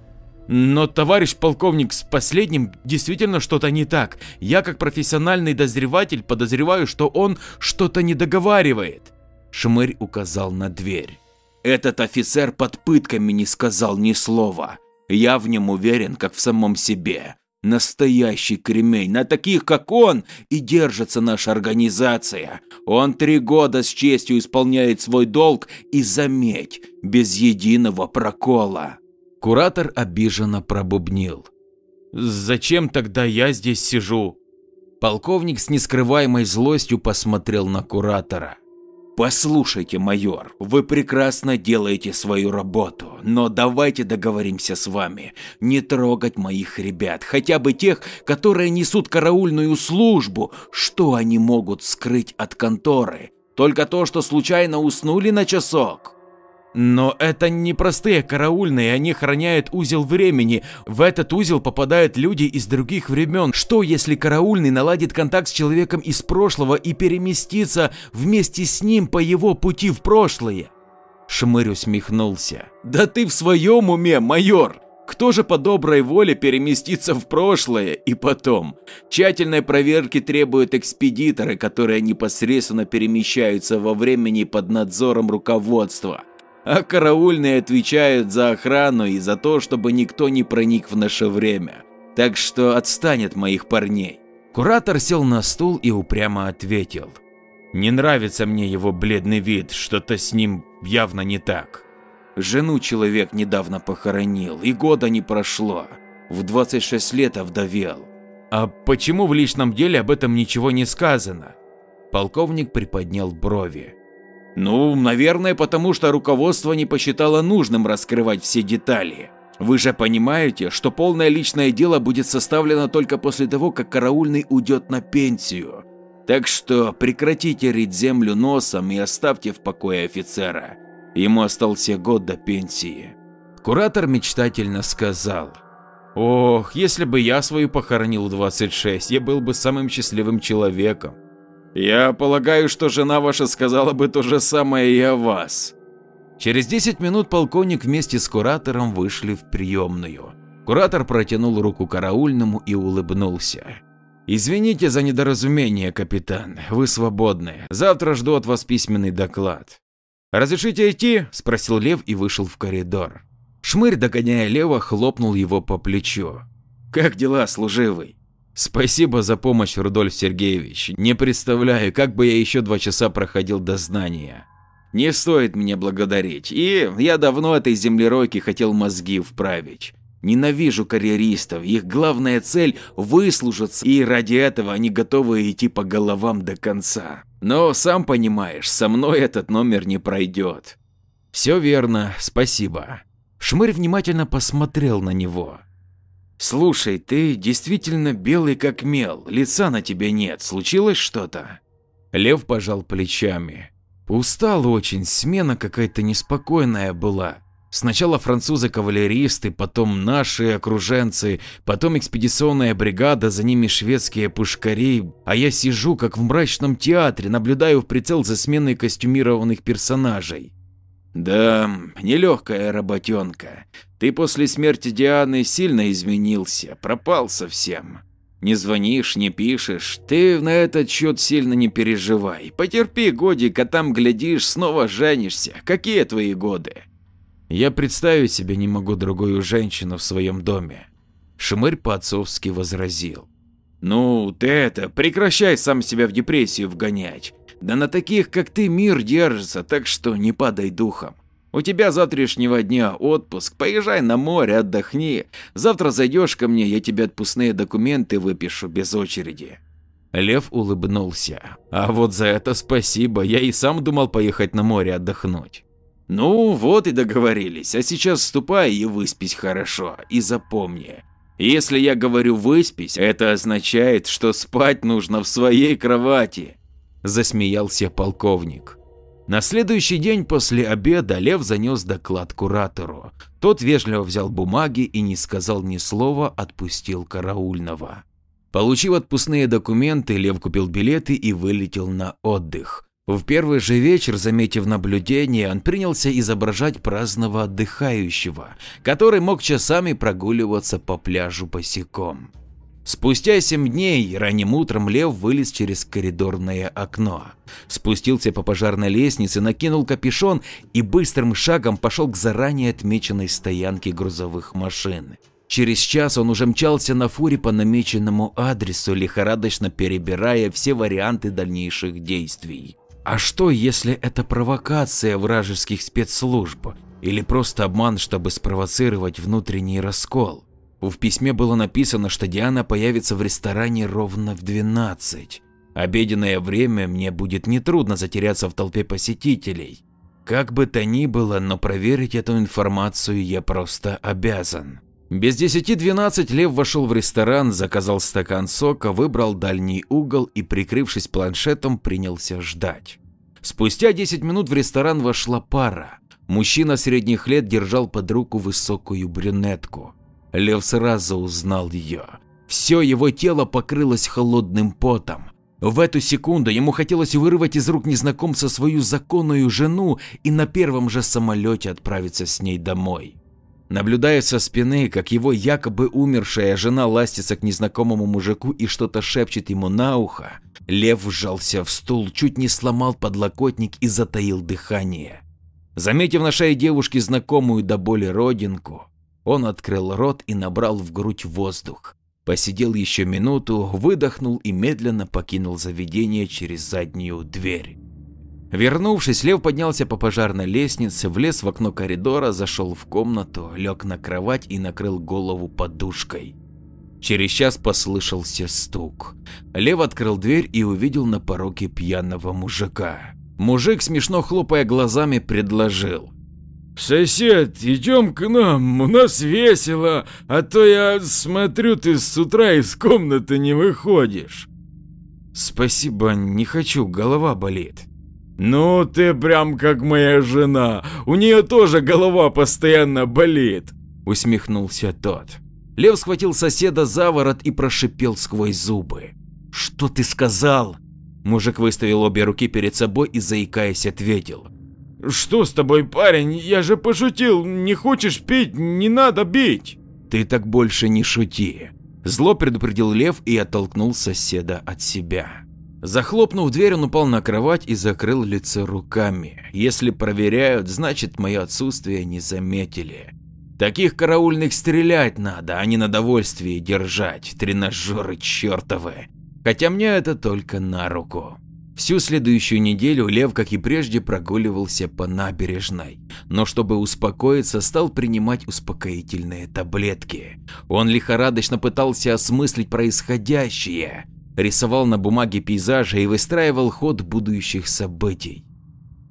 Но, товарищ полковник, с последним действительно что-то не так. Я как профессиональный дозреватель подозреваю, что он что-то не договаривает. Шмырь указал на дверь. Этот офицер под пытками не сказал ни слова. Я в нем уверен, как в самом себе. Настоящий кремень, на таких, как он, и держится наша организация. Он три года с честью исполняет свой долг и, заметь, без единого прокола. Куратор обиженно пробубнил. «Зачем тогда я здесь сижу?» Полковник с нескрываемой злостью посмотрел на куратора. Послушайте, майор, вы прекрасно делаете свою работу, но давайте договоримся с вами не трогать моих ребят, хотя бы тех, которые несут караульную службу. Что они могут скрыть от конторы? Только то, что случайно уснули на часок. Но это не простые караульные, они храняют узел времени. В этот узел попадают люди из других времен. Что если караульный наладит контакт с человеком из прошлого и переместится вместе с ним по его пути в прошлое? Шмырь усмехнулся. Да ты в своем уме, майор! Кто же по доброй воле переместится в прошлое и потом? Тщательной проверки требуют экспедиторы, которые непосредственно перемещаются во времени под надзором руководства а караульные отвечают за охрану и за то, чтобы никто не проник в наше время. Так что отстань от моих парней. Куратор сел на стул и упрямо ответил. Не нравится мне его бледный вид, что-то с ним явно не так. Жену человек недавно похоронил, и года не прошло. В 26 лет овдовел. А почему в личном деле об этом ничего не сказано? Полковник приподнял брови. Ну, наверное, потому что руководство не посчитало нужным раскрывать все детали. Вы же понимаете, что полное личное дело будет составлено только после того, как караульный уйдет на пенсию. Так что прекратите рыть землю носом и оставьте в покое офицера. Ему остался год до пенсии. Куратор мечтательно сказал. Ох, если бы я свою похоронил в 26, я был бы самым счастливым человеком. Я полагаю, что жена ваша сказала бы то же самое и о вас. Через 10 минут полковник вместе с куратором вышли в приемную. Куратор протянул руку караульному и улыбнулся. «Извините за недоразумение, капитан, вы свободны. Завтра жду от вас письменный доклад». «Разрешите идти?» – спросил Лев и вышел в коридор. Шмырь, догоняя Лева, хлопнул его по плечу. «Как дела, служивый?» Спасибо за помощь, Рудольф Сергеевич. Не представляю, как бы я еще два часа проходил до знания. Не стоит меня благодарить. И я давно этой землеройке хотел мозги вправить. Ненавижу карьеристов, их главная цель выслужиться, и ради этого они готовы идти по головам до конца. Но сам понимаешь, со мной этот номер не пройдет. Все верно, спасибо. Шмырь внимательно посмотрел на него. Слушай, ты действительно белый как мел, лица на тебе нет, случилось что-то? Лев пожал плечами. Устал очень, смена какая-то неспокойная была. Сначала французы-кавалеристы, потом наши окруженцы, потом экспедиционная бригада, за ними шведские пушкари, а я сижу как в мрачном театре, наблюдаю в прицел за сменой костюмированных персонажей. Да, нелегкая работенка. Ты после смерти Дианы сильно изменился, пропал совсем. Не звонишь, не пишешь, ты на этот счет сильно не переживай. Потерпи годик, а там, глядишь, снова женишься. Какие твои годы? Я представить себе не могу другую женщину в своем доме. Шмырь по-отцовски возразил. Ну, ты это, прекращай сам себя в депрессию вгонять. Да на таких, как ты, мир держится, так что не падай духом. У тебя завтрашнего дня отпуск, поезжай на море, отдохни. Завтра зайдешь ко мне, я тебе отпускные документы выпишу без очереди. Лев улыбнулся. А вот за это спасибо, я и сам думал поехать на море отдохнуть. Ну вот и договорились, а сейчас ступай и выспись хорошо, и запомни. Если я говорю выспись, это означает, что спать нужно в своей кровати засмеялся полковник. На следующий день после обеда Лев занес доклад куратору. Тот вежливо взял бумаги и не сказал ни слова, отпустил караульного. Получив отпускные документы, Лев купил билеты и вылетел на отдых. В первый же вечер, заметив наблюдение, он принялся изображать праздного отдыхающего, который мог часами прогуливаться по пляжу босиком. Спустя семь дней ранним утром Лев вылез через коридорное окно, спустился по пожарной лестнице, накинул капюшон и быстрым шагом пошел к заранее отмеченной стоянке грузовых машин. Через час он уже мчался на фуре по намеченному адресу, лихорадочно перебирая все варианты дальнейших действий. А что, если это провокация вражеских спецслужб или просто обман, чтобы спровоцировать внутренний раскол? В письме было написано, что Диана появится в ресторане ровно в 12. Обеденное время мне будет нетрудно затеряться в толпе посетителей. Как бы то ни было, но проверить эту информацию я просто обязан. Без десяти двенадцать Лев вошел в ресторан, заказал стакан сока, выбрал дальний угол и, прикрывшись планшетом, принялся ждать. Спустя 10 минут в ресторан вошла пара. Мужчина средних лет держал под руку высокую брюнетку. Лев сразу узнал ее. Все его тело покрылось холодным потом. В эту секунду ему хотелось вырвать из рук незнакомца свою законную жену и на первом же самолете отправиться с ней домой. Наблюдая со спины, как его якобы умершая жена ластится к незнакомому мужику и что-то шепчет ему на ухо, Лев вжался в стул, чуть не сломал подлокотник и затаил дыхание. Заметив на шее девушки знакомую до боли родинку, он открыл рот и набрал в грудь воздух. Посидел еще минуту, выдохнул и медленно покинул заведение через заднюю дверь. Вернувшись, Лев поднялся по пожарной лестнице, влез в окно коридора, зашел в комнату, лег на кровать и накрыл голову подушкой. Через час послышался стук. Лев открыл дверь и увидел на пороге пьяного мужика. Мужик, смешно хлопая глазами, предложил. «Сосед, идем к нам, у нас весело, а то я смотрю, ты с утра из комнаты не выходишь». «Спасибо, не хочу, голова болит». «Ну ты прям как моя жена, у нее тоже голова постоянно болит», — усмехнулся тот. Лев схватил соседа за ворот и прошипел сквозь зубы. «Что ты сказал?» Мужик выставил обе руки перед собой и заикаясь ответил. «Что с тобой, парень? Я же пошутил, не хочешь пить, не надо бить!» «Ты так больше не шути!» Зло предупредил Лев и оттолкнул соседа от себя. Захлопнув дверь, он упал на кровать и закрыл лицо руками. Если проверяют, значит мое отсутствие не заметили. Таких караульных стрелять надо, а не на довольствии держать, тренажеры чертовы. Хотя мне это только на руку. Всю следующую неделю Лев, как и прежде, прогуливался по набережной, но чтобы успокоиться, стал принимать успокоительные таблетки. Он лихорадочно пытался осмыслить происходящее, рисовал на бумаге пейзажи и выстраивал ход будущих событий.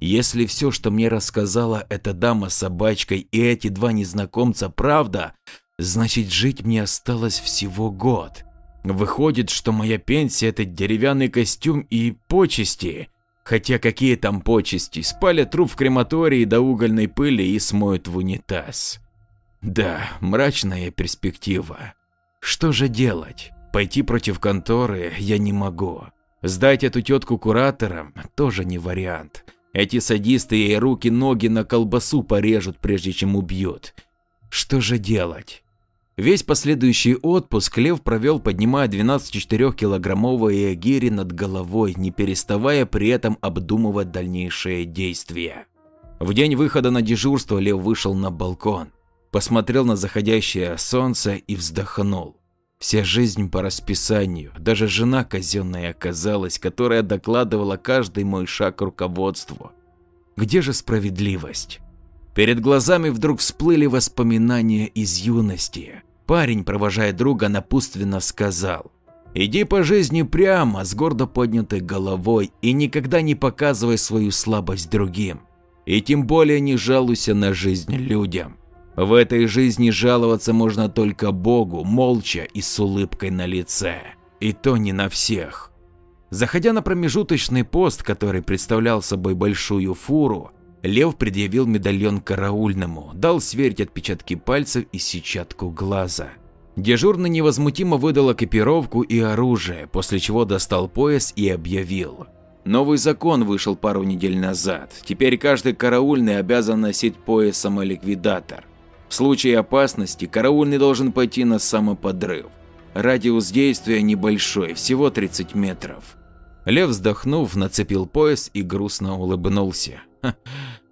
Если все, что мне рассказала эта дама с собачкой и эти два незнакомца правда, значит жить мне осталось всего год. Выходит, что моя пенсия это деревянный костюм и почести. Хотя какие там почести, спалят труп в крематории до угольной пыли и смоют в унитаз. Да, мрачная перспектива. Что же делать? Пойти против конторы я не могу. Сдать эту тетку кураторам тоже не вариант. Эти садисты ей руки-ноги на колбасу порежут, прежде чем убьют. Что же делать? Весь последующий отпуск Лев провел, поднимая 12-4-килограммовые гири над головой, не переставая при этом обдумывать дальнейшие действия. В день выхода на дежурство Лев вышел на балкон, посмотрел на заходящее солнце и вздохнул. Вся жизнь по расписанию, даже жена казенная оказалась, которая докладывала каждый мой шаг руководству. Где же справедливость? Перед глазами вдруг всплыли воспоминания из юности. Парень, провожая друга, напутственно сказал. Иди по жизни прямо, с гордо поднятой головой и никогда не показывай свою слабость другим. И тем более не жалуйся на жизнь людям. В этой жизни жаловаться можно только Богу, молча и с улыбкой на лице. И то не на всех. Заходя на промежуточный пост, который представлял собой большую фуру, Лев предъявил медальон караульному, дал сверить отпечатки пальцев и сетчатку глаза. Дежурный невозмутимо выдал экипировку и оружие, после чего достал пояс и объявил. Новый закон вышел пару недель назад. Теперь каждый караульный обязан носить пояс самоликвидатор. В случае опасности караульный должен пойти на самоподрыв. Радиус действия небольшой, всего 30 метров. Лев, вздохнув, нацепил пояс и грустно улыбнулся.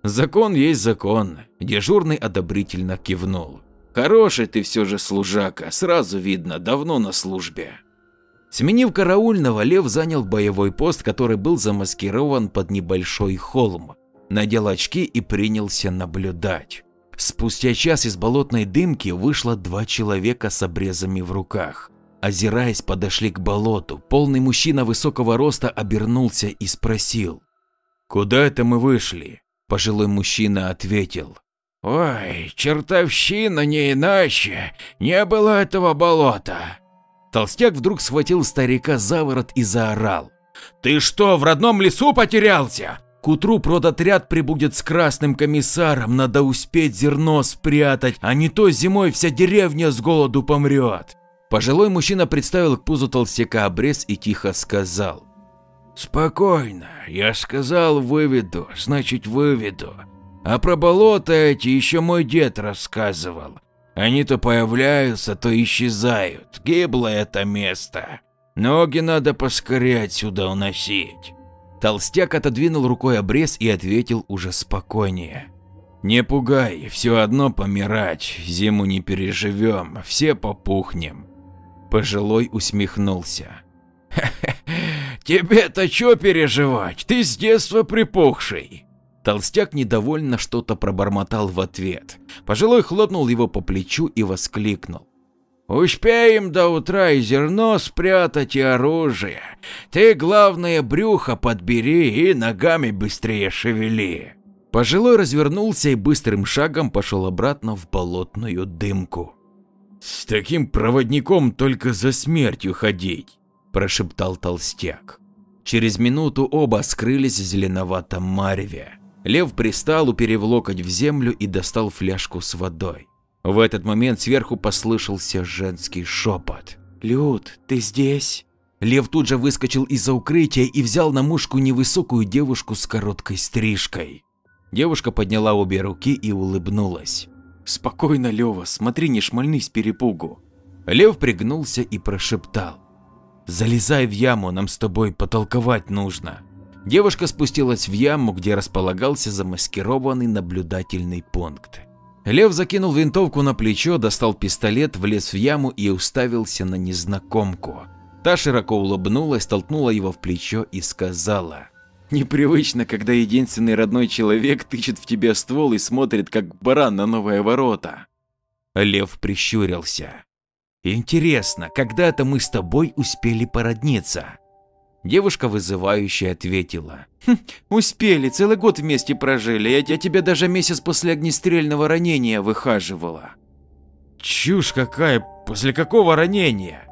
Закон есть закон. Дежурный одобрительно кивнул. Хороший ты все же служака, сразу видно, давно на службе. Сменив караульного, Лев занял боевой пост, который был замаскирован под небольшой холм. Надел очки и принялся наблюдать. Спустя час из болотной дымки вышло два человека с обрезами в руках. Озираясь, подошли к болоту. Полный мужчина высокого роста обернулся и спросил. «Куда это мы вышли?» Пожилой мужчина ответил. «Ой, чертовщина не иначе, не было этого болота». Толстяк вдруг схватил старика за ворот и заорал. «Ты что, в родном лесу потерялся? К утру продотряд прибудет с красным комиссаром, надо успеть зерно спрятать, а не то зимой вся деревня с голоду помрет. Пожилой мужчина представил к пузу толстяка обрез и тихо сказал. Спокойно, я сказал выведу, значит выведу. А про болото эти еще мой дед рассказывал. Они то появляются, то исчезают, гиблое это место. Ноги надо поскорее отсюда уносить. Толстяк отодвинул рукой обрез и ответил уже спокойнее. «Не пугай, все одно помирать, зиму не переживем, все попухнем». Пожилой усмехнулся. тебе-то что переживать, ты с детства припухший». Толстяк недовольно что-то пробормотал в ответ. Пожилой хлопнул его по плечу и воскликнул. Успеем до утра и зерно спрятать, и оружие. Ты, главное, брюхо подбери и ногами быстрее шевели. Пожилой развернулся и быстрым шагом пошел обратно в болотную дымку. «С таким проводником только за смертью ходить», – прошептал толстяк. Через минуту оба скрылись в зеленоватом мареве. Лев пристал, уперев локоть в землю и достал фляжку с водой. В этот момент сверху послышался женский шепот. «Люд, ты здесь?» Лев тут же выскочил из-за укрытия и взял на мушку невысокую девушку с короткой стрижкой. Девушка подняла обе руки и улыбнулась. «Спокойно, Лева, смотри, не шмальни с перепугу». Лев пригнулся и прошептал. «Залезай в яму, нам с тобой потолковать нужно». Девушка спустилась в яму, где располагался замаскированный наблюдательный пункт. Лев закинул винтовку на плечо, достал пистолет, влез в яму и уставился на незнакомку. Та широко улыбнулась, толкнула его в плечо и сказала. «Непривычно, когда единственный родной человек тычет в тебя ствол и смотрит, как баран на новые ворота». Лев прищурился. «Интересно, когда-то мы с тобой успели породниться?» Девушка вызывающе ответила. «Хм, успели, целый год вместе прожили, я, я тебя даже месяц после огнестрельного ранения выхаживала». «Чушь какая, после какого ранения?»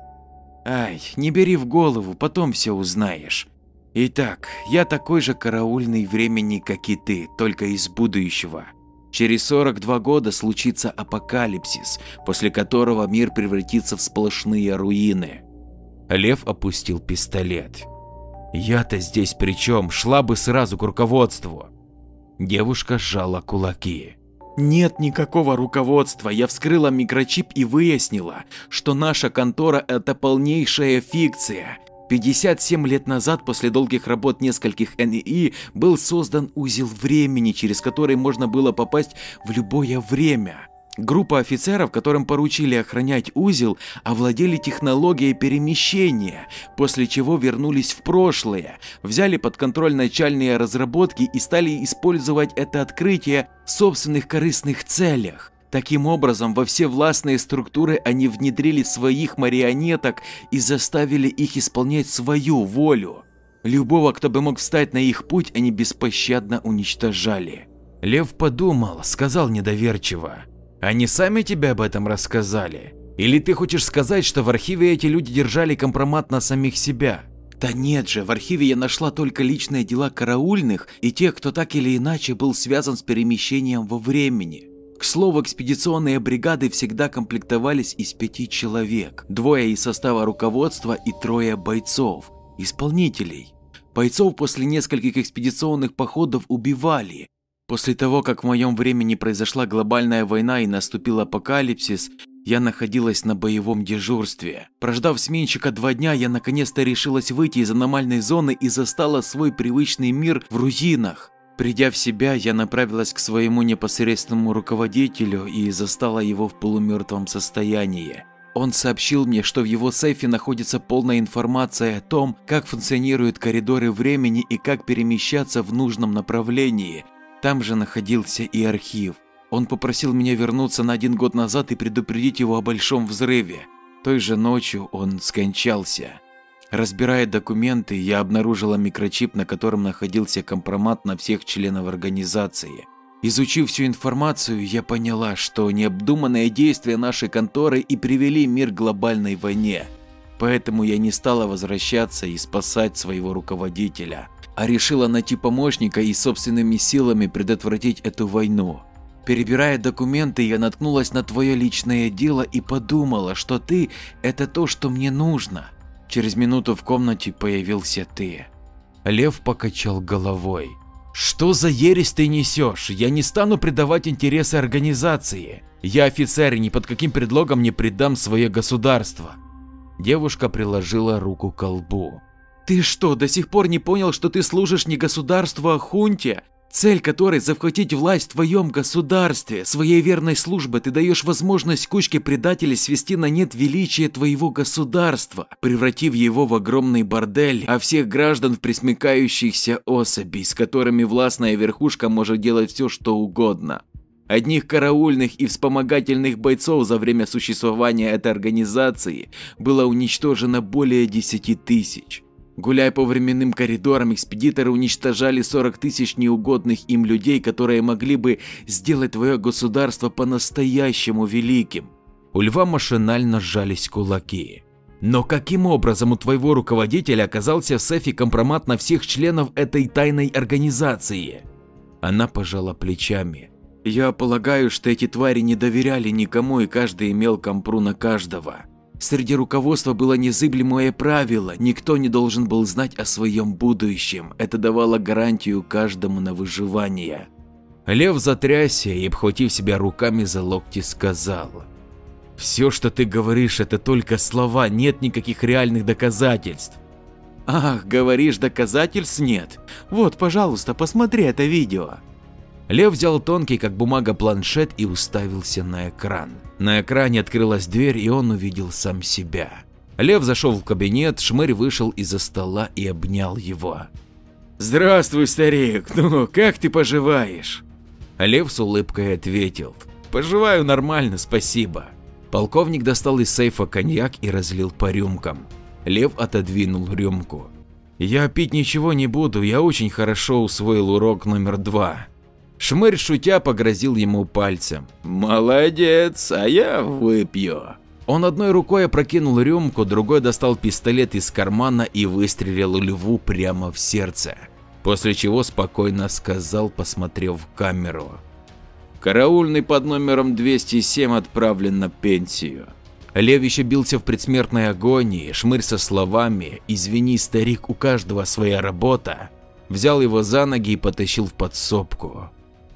«Ай, не бери в голову, потом все узнаешь. Итак, я такой же караульный времени, как и ты, только из будущего. Через 42 года случится апокалипсис, после которого мир превратится в сплошные руины». Лев опустил пистолет. Я-то здесь при чем? Шла бы сразу к руководству. Девушка сжала кулаки. Нет никакого руководства. Я вскрыла микрочип и выяснила, что наша контора это полнейшая фикция. 57 лет назад, после долгих работ нескольких НИИ, был создан узел времени, через который можно было попасть в любое время. Группа офицеров, которым поручили охранять узел, овладели технологией перемещения, после чего вернулись в прошлое, взяли под контроль начальные разработки и стали использовать это открытие в собственных корыстных целях. Таким образом, во все властные структуры они внедрили своих марионеток и заставили их исполнять свою волю. Любого, кто бы мог встать на их путь, они беспощадно уничтожали. Лев подумал, сказал недоверчиво. Они сами тебе об этом рассказали? Или ты хочешь сказать, что в архиве эти люди держали компромат на самих себя? Да нет же, в архиве я нашла только личные дела караульных и тех, кто так или иначе был связан с перемещением во времени. К слову, экспедиционные бригады всегда комплектовались из пяти человек, двое из состава руководства и трое бойцов, исполнителей. Бойцов после нескольких экспедиционных походов убивали. После того, как в моем времени произошла глобальная война и наступил апокалипсис, я находилась на боевом дежурстве. Прождав сменщика два дня, я наконец-то решилась выйти из аномальной зоны и застала свой привычный мир в руинах. Придя в себя, я направилась к своему непосредственному руководителю и застала его в полумертвом состоянии. Он сообщил мне, что в его сейфе находится полная информация о том, как функционируют коридоры времени и как перемещаться в нужном направлении. Там же находился и архив. Он попросил меня вернуться на один год назад и предупредить его о большом взрыве. Той же ночью он скончался. Разбирая документы, я обнаружила микрочип, на котором находился компромат на всех членов организации. Изучив всю информацию, я поняла, что необдуманные действия нашей конторы и привели мир к глобальной войне. Поэтому я не стала возвращаться и спасать своего руководителя, а решила найти помощника и собственными силами предотвратить эту войну. Перебирая документы, я наткнулась на твое личное дело и подумала, что ты – это то, что мне нужно. Через минуту в комнате появился ты. Лев покачал головой. Что за ересь ты несешь? Я не стану предавать интересы организации. Я офицер и ни под каким предлогом не предам свое государство. Девушка приложила руку к колбу. Ты что, до сих пор не понял, что ты служишь не государству, а хунте? Цель которой захватить власть в твоем государстве. Своей верной службой ты даешь возможность кучке предателей свести на нет величие твоего государства, превратив его в огромный бордель, а всех граждан в присмыкающихся особей, с которыми властная верхушка может делать все, что угодно. Одних караульных и вспомогательных бойцов за время существования этой организации было уничтожено более 10 тысяч. Гуляя по временным коридорам, экспедиторы уничтожали 40 тысяч неугодных им людей, которые могли бы сделать твое государство по-настоящему великим. У льва машинально сжались кулаки. Но каким образом у твоего руководителя оказался в сейфе компромат на всех членов этой тайной организации? Она пожала плечами. Я полагаю, что эти твари не доверяли никому и каждый имел компру на каждого. Среди руководства было незыблемое правило, никто не должен был знать о своем будущем, это давало гарантию каждому на выживание. Лев затрясся и, обхватив себя руками за локти, сказал. «Все, что ты говоришь, это только слова, нет никаких реальных доказательств». «Ах, говоришь, доказательств нет? Вот, пожалуйста, посмотри это видео». Лев взял тонкий, как бумага, планшет и уставился на экран. На экране открылась дверь, и он увидел сам себя. Лев зашел в кабинет, Шмырь вышел из-за стола и обнял его. «Здравствуй, старик, ну как ты поживаешь?» Лев с улыбкой ответил. «Поживаю нормально, спасибо». Полковник достал из сейфа коньяк и разлил по рюмкам. Лев отодвинул рюмку. «Я пить ничего не буду, я очень хорошо усвоил урок номер два. Шмырь шутя погрозил ему пальцем. «Молодец, а я выпью». Он одной рукой опрокинул рюмку, другой достал пистолет из кармана и выстрелил льву прямо в сердце, после чего спокойно сказал, посмотрев в камеру. «Караульный под номером 207 отправлен на пенсию». Лев еще бился в предсмертной агонии, шмырь со словами «Извини, старик, у каждого своя работа», взял его за ноги и потащил в подсобку.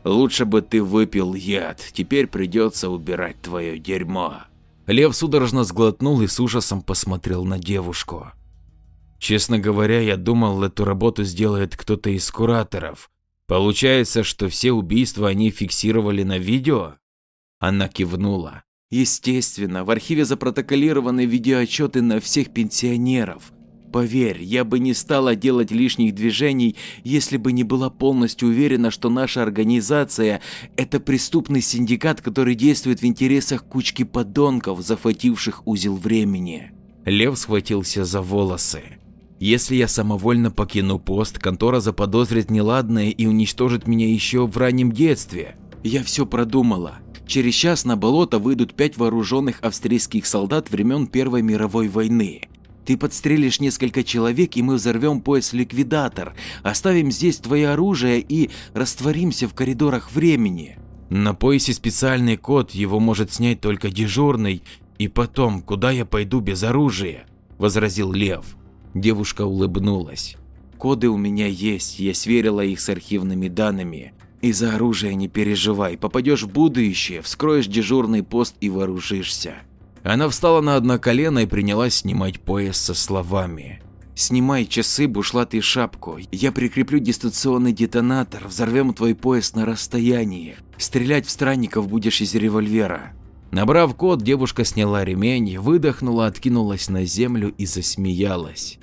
Лучше бы ты выпил яд, теперь придется убирать твое дерьмо. Лев судорожно сглотнул и с ужасом посмотрел на девушку. Честно говоря, я думал, эту работу сделает кто-то из кураторов. Получается, что все убийства они фиксировали на видео? Она кивнула. Естественно, в архиве запротоколированы видеоотчеты на всех пенсионеров. Поверь, я бы не стала делать лишних движений, если бы не была полностью уверена, что наша организация – это преступный синдикат, который действует в интересах кучки подонков, захвативших узел времени. Лев схватился за волосы. Если я самовольно покину пост, контора заподозрит неладное и уничтожит меня еще в раннем детстве. Я все продумала. Через час на болото выйдут пять вооруженных австрийских солдат времен Первой мировой войны. Ты подстрелишь несколько человек, и мы взорвем пояс-ликвидатор, оставим здесь твое оружие и растворимся в коридорах времени. На поясе специальный код, его может снять только дежурный. И потом, куда я пойду без оружия? Возразил Лев. Девушка улыбнулась. Коды у меня есть, я сверила их с архивными данными. И за оружие не переживай, попадешь в будущее, вскроешь дежурный пост и вооружишься. Она встала на одно колено и принялась снимать пояс со словами. Снимай часы, бушлат и шапку. Я прикреплю дистанционный детонатор, взорвем твой пояс на расстоянии. Стрелять в странников будешь из револьвера. Набрав код, девушка сняла ремень, выдохнула, откинулась на землю и засмеялась.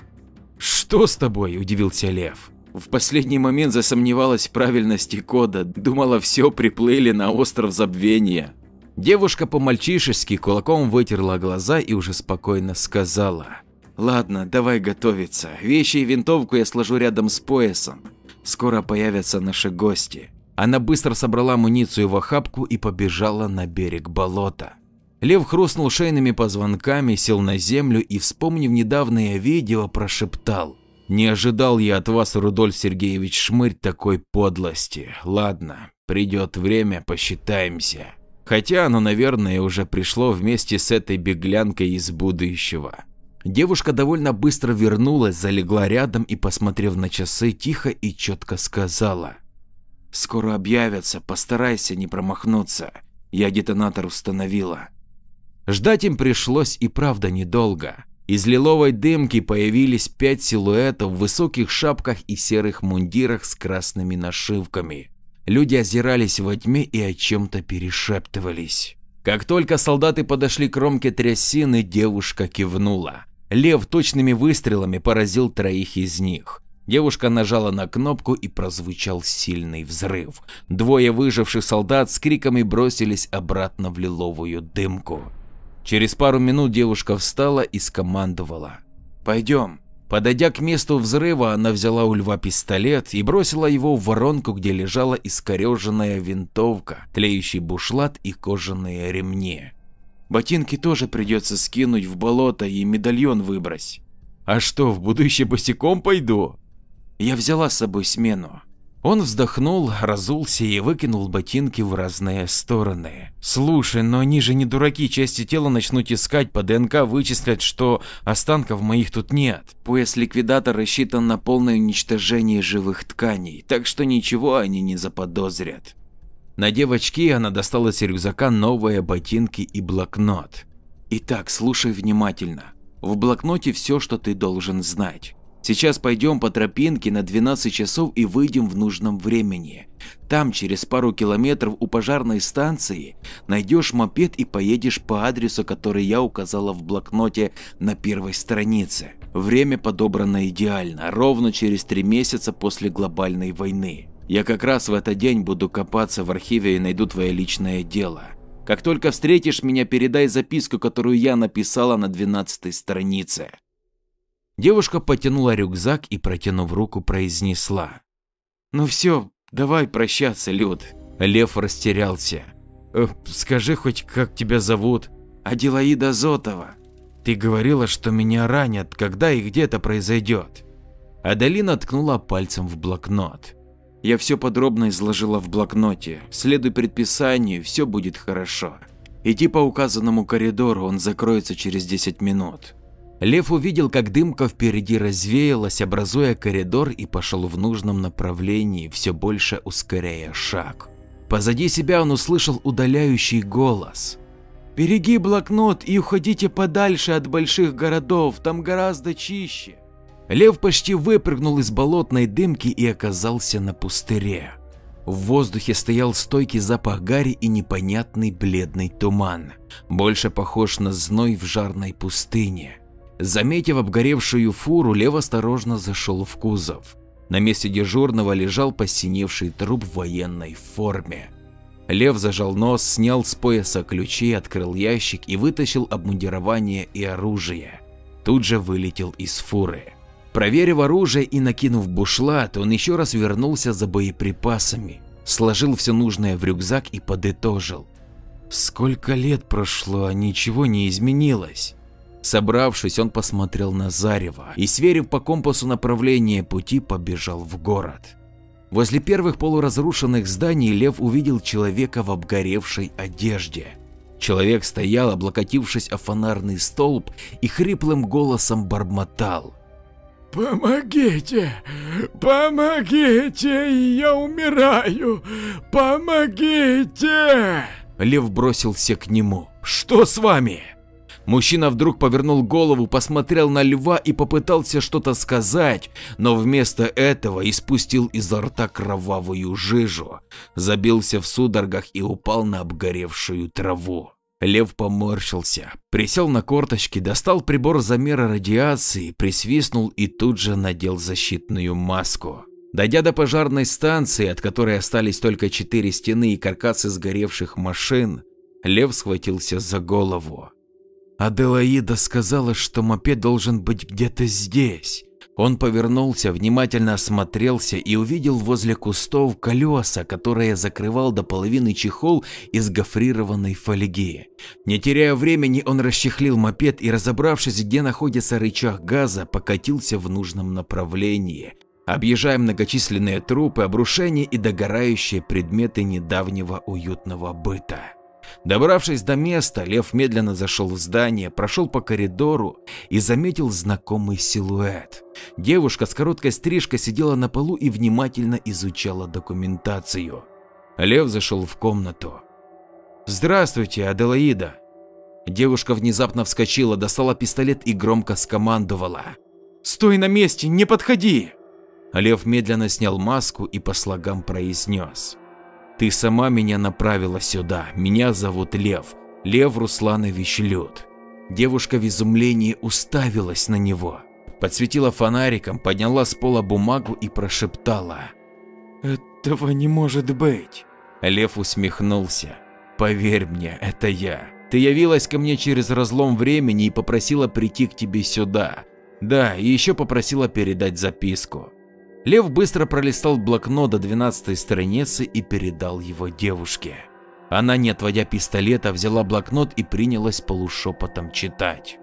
«Что с тобой?» – удивился Лев. В последний момент засомневалась в правильности кода, думала все приплыли на остров забвения. Девушка по-мальчишески кулаком вытерла глаза и уже спокойно сказала. Ладно, давай готовиться. Вещи и винтовку я сложу рядом с поясом. Скоро появятся наши гости. Она быстро собрала амуницию в охапку и побежала на берег болота. Лев хрустнул шейными позвонками, сел на землю и, вспомнив недавнее видео, прошептал. «Не ожидал я от вас, Рудольф Сергеевич Шмырь, такой подлости. Ладно, придет время, посчитаемся». Хотя оно, наверное, уже пришло вместе с этой беглянкой из будущего. Девушка довольно быстро вернулась, залегла рядом и, посмотрев на часы, тихо и четко сказала. «Скоро объявятся, постарайся не промахнуться. Я детонатор установила». Ждать им пришлось и правда недолго. Из лиловой дымки появились пять силуэтов в высоких шапках и серых мундирах с красными нашивками. Люди озирались во тьме и о чем-то перешептывались. Как только солдаты подошли к кромке трясины, девушка кивнула. Лев точными выстрелами поразил троих из них. Девушка нажала на кнопку и прозвучал сильный взрыв. Двое выживших солдат с криками бросились обратно в лиловую дымку. Через пару минут девушка встала и скомандовала. «Пойдем». Подойдя к месту взрыва, она взяла у льва пистолет и бросила его в воронку, где лежала искореженная винтовка, тлеющий бушлат и кожаные ремни. Ботинки тоже придется скинуть в болото и медальон выбрось. А что, в будущее босиком пойду? Я взяла с собой смену. Он вздохнул, разулся и выкинул ботинки в разные стороны. Слушай, но они же не дураки, части тела начнут искать, по ДНК вычислят, что останков моих тут нет. Пояс ликвидатора рассчитан на полное уничтожение живых тканей, так что ничего они не заподозрят. На девочке она достала из рюкзака новые ботинки и блокнот. Итак, слушай внимательно. В блокноте все, что ты должен знать. Сейчас пойдем по тропинке на 12 часов и выйдем в нужном времени. Там через пару километров у пожарной станции найдешь мопед и поедешь по адресу, который я указала в блокноте на первой странице. Время подобрано идеально, ровно через три месяца после глобальной войны. Я как раз в этот день буду копаться в архиве и найду твое личное дело. Как только встретишь меня, передай записку, которую я написала на 12 странице. Девушка потянула рюкзак и, протянув руку, произнесла. «Ну все, давай прощаться, Люд». Лев растерялся. «Э, «Скажи хоть, как тебя зовут?» «Аделаида Зотова». «Ты говорила, что меня ранят, когда и где это произойдет?» Адалина ткнула пальцем в блокнот. «Я все подробно изложила в блокноте. Следуй предписанию, все будет хорошо. Иди по указанному коридору, он закроется через 10 минут. Лев увидел, как дымка впереди развеялась, образуя коридор и пошел в нужном направлении, все больше ускоряя шаг. Позади себя он услышал удаляющий голос. «Береги блокнот и уходите подальше от больших городов, там гораздо чище». Лев почти выпрыгнул из болотной дымки и оказался на пустыре. В воздухе стоял стойкий запах гари и непонятный бледный туман, больше похож на зной в жарной пустыне. Заметив обгоревшую фуру, Лев осторожно зашел в кузов. На месте дежурного лежал посиневший труп в военной форме. Лев зажал нос, снял с пояса ключи, открыл ящик и вытащил обмундирование и оружие. Тут же вылетел из фуры. Проверив оружие и накинув бушлат, он еще раз вернулся за боеприпасами, сложил все нужное в рюкзак и подытожил. Сколько лет прошло, а ничего не изменилось. Собравшись, он посмотрел на зарево и, сверив по компасу направление пути, побежал в город. Возле первых полуразрушенных зданий Лев увидел человека в обгоревшей одежде. Человек стоял, облокотившись о фонарный столб и хриплым голосом бормотал. «Помогите! Помогите! Я умираю! Помогите!» Лев бросился к нему. «Что с вами?» Мужчина вдруг повернул голову, посмотрел на льва и попытался что-то сказать, но вместо этого испустил изо рта кровавую жижу, забился в судорогах и упал на обгоревшую траву. Лев поморщился, присел на корточки, достал прибор замера радиации, присвистнул и тут же надел защитную маску. Дойдя до пожарной станции, от которой остались только четыре стены и каркасы сгоревших машин, Лев схватился за голову. Аделаида сказала, что мопед должен быть где-то здесь. Он повернулся, внимательно осмотрелся и увидел возле кустов колеса, которые закрывал до половины чехол из гофрированной фольги. Не теряя времени, он расчехлил мопед и, разобравшись, где находится рычаг газа, покатился в нужном направлении, объезжая многочисленные трупы, обрушения и догорающие предметы недавнего уютного быта. Добравшись до места, Лев медленно зашел в здание, прошел по коридору и заметил знакомый силуэт. Девушка с короткой стрижкой сидела на полу и внимательно изучала документацию. Лев зашел в комнату. «Здравствуйте, Аделаида!» Девушка внезапно вскочила, достала пистолет и громко скомандовала. «Стой на месте, не подходи!» Лев медленно снял маску и по слогам произнес. Ты сама меня направила сюда. Меня зовут Лев. Лев Русланович Люд. Девушка в изумлении уставилась на него. Подсветила фонариком, подняла с пола бумагу и прошептала. «Этого не может быть!» Лев усмехнулся. «Поверь мне, это я. Ты явилась ко мне через разлом времени и попросила прийти к тебе сюда. Да, и еще попросила передать записку. Лев быстро пролистал блокнот до 12 страницы и передал его девушке. Она, не отводя пистолета, взяла блокнот и принялась полушепотом читать.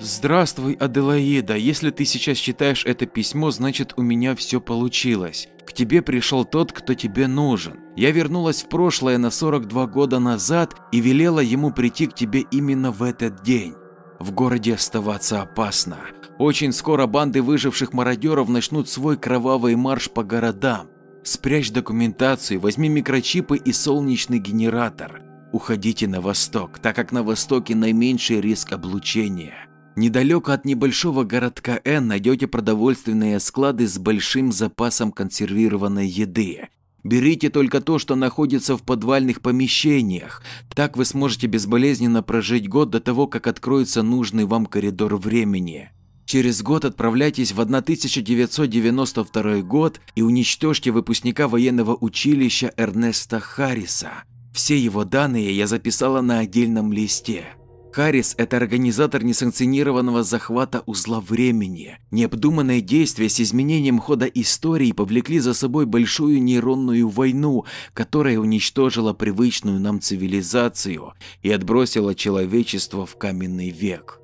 «Здравствуй, Аделаида. Если ты сейчас читаешь это письмо, значит у меня все получилось. К тебе пришел тот, кто тебе нужен. Я вернулась в прошлое на 42 года назад и велела ему прийти к тебе именно в этот день. В городе оставаться опасно. Очень скоро банды выживших мародеров начнут свой кровавый марш по городам. Спрячь документацию, возьми микрочипы и солнечный генератор. Уходите на восток, так как на востоке наименьший риск облучения. Недалеко от небольшого городка Н найдете продовольственные склады с большим запасом консервированной еды. Берите только то, что находится в подвальных помещениях. Так вы сможете безболезненно прожить год до того, как откроется нужный вам коридор времени. Через год отправляйтесь в 1992 год и уничтожьте выпускника военного училища Эрнеста Харриса. Все его данные я записала на отдельном листе. Харрис – это организатор несанкционированного захвата узла времени. Необдуманные действия с изменением хода истории повлекли за собой большую нейронную войну, которая уничтожила привычную нам цивилизацию и отбросила человечество в каменный век.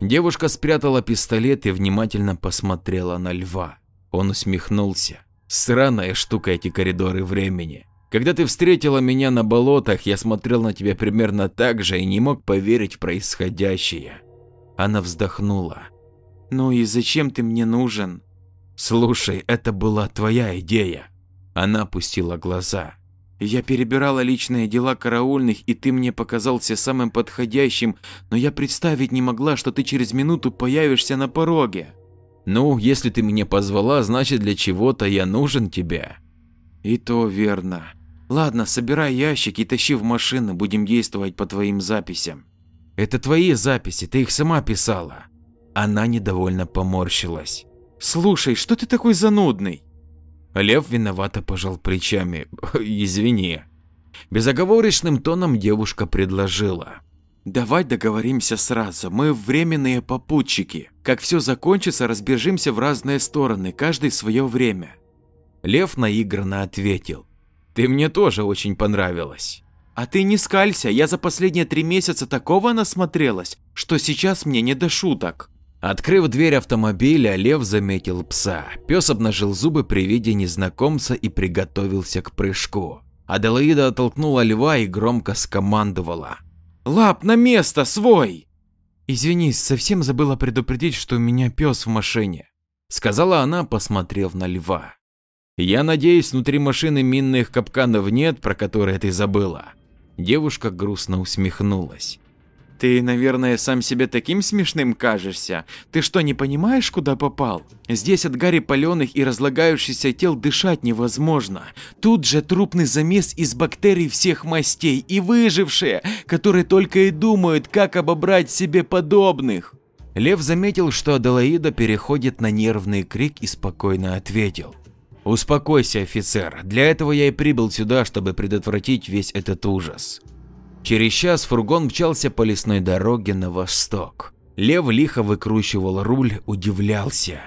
Девушка спрятала пистолет и внимательно посмотрела на льва. Он усмехнулся. Сраная штука эти коридоры времени. Когда ты встретила меня на болотах, я смотрел на тебя примерно так же и не мог поверить в происходящее. Она вздохнула. Ну и зачем ты мне нужен? Слушай, это была твоя идея. Она опустила глаза. Я перебирала личные дела караульных, и ты мне показался самым подходящим, но я представить не могла, что ты через минуту появишься на пороге. Ну, если ты меня позвала, значит для чего-то я нужен тебе. И то верно. Ладно, собирай ящики и тащи в машину, будем действовать по твоим записям. Это твои записи, ты их сама писала. Она недовольно поморщилась. Слушай, что ты такой занудный? Лев виновато пожал плечами. Извини. Безоговорочным тоном девушка предложила. Давай договоримся сразу, мы временные попутчики. Как все закончится, разбежимся в разные стороны, каждый свое время. Лев наигранно ответил. Ты мне тоже очень понравилась. А ты не скалься, я за последние три месяца такого насмотрелась, что сейчас мне не до шуток. Открыв дверь автомобиля, Лев заметил пса. Пес обнажил зубы при виде незнакомца и приготовился к прыжку. Аделаида оттолкнула льва и громко скомандовала. «Лап, на место, свой!» «Извинись, совсем забыла предупредить, что у меня пес в машине», — сказала она, посмотрев на льва. «Я надеюсь, внутри машины минных капканов нет, про которые ты забыла». Девушка грустно усмехнулась. Ты, наверное, сам себе таким смешным кажешься. Ты что, не понимаешь, куда попал? Здесь от гари паленых и разлагающихся тел дышать невозможно. Тут же трупный замес из бактерий всех мастей и выжившие, которые только и думают, как обобрать себе подобных. Лев заметил, что Аделаида переходит на нервный крик и спокойно ответил. «Успокойся, офицер, для этого я и прибыл сюда, чтобы предотвратить весь этот ужас. Через час фургон мчался по лесной дороге на восток. Лев лихо выкручивал руль, удивлялся.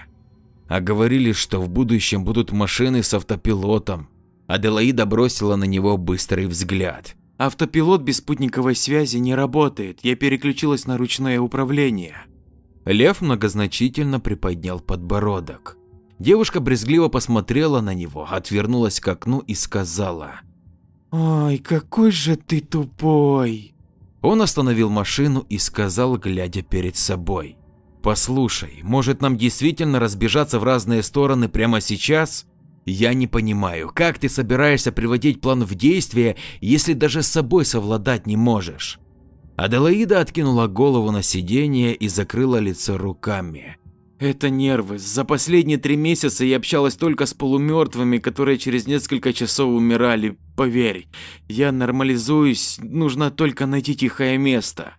А говорили, что в будущем будут машины с автопилотом. Аделаида бросила на него быстрый взгляд. Автопилот без спутниковой связи не работает, я переключилась на ручное управление. Лев многозначительно приподнял подбородок. Девушка брезгливо посмотрела на него, отвернулась к окну и сказала Ой, какой же ты тупой. Он остановил машину и сказал, глядя перед собой. Послушай, может нам действительно разбежаться в разные стороны прямо сейчас? Я не понимаю, как ты собираешься приводить план в действие, если даже с собой совладать не можешь? Аделаида откинула голову на сиденье и закрыла лицо руками. Это нервы. За последние три месяца я общалась только с полумертвыми, которые через несколько часов умирали. Поверь, я нормализуюсь, нужно только найти тихое место.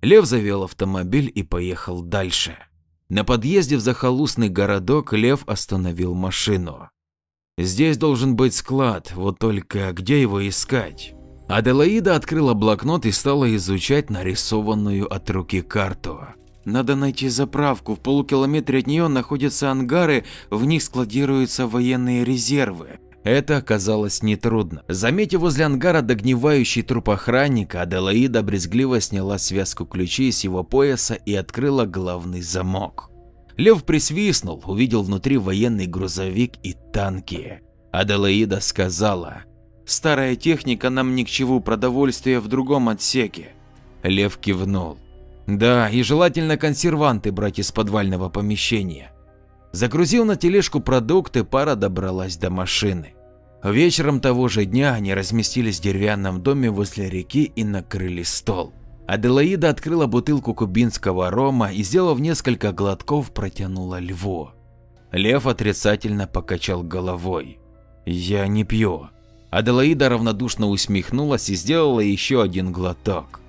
Лев завел автомобиль и поехал дальше. На подъезде в захолустный городок Лев остановил машину. Здесь должен быть склад, вот только где его искать? Аделаида открыла блокнот и стала изучать нарисованную от руки карту. Надо найти заправку. В полукилометре от нее находятся ангары, в них складируются военные резервы. Это оказалось нетрудно. Заметив возле ангара догнивающий труп охранника, Аделаида брезгливо сняла связку ключей с его пояса и открыла главный замок. Лев присвистнул, увидел внутри военный грузовик и танки. Аделаида сказала, «Старая техника нам ни к чему, продовольствие в другом отсеке». Лев кивнул. Да, и желательно консерванты брать из подвального помещения. Загрузил на тележку продукты, пара добралась до машины. Вечером того же дня они разместились в деревянном доме возле реки и накрыли стол. Аделаида открыла бутылку кубинского рома и, сделав несколько глотков, протянула льву. Лев отрицательно покачал головой. «Я не пью». Аделаида равнодушно усмехнулась и сделала еще один глоток.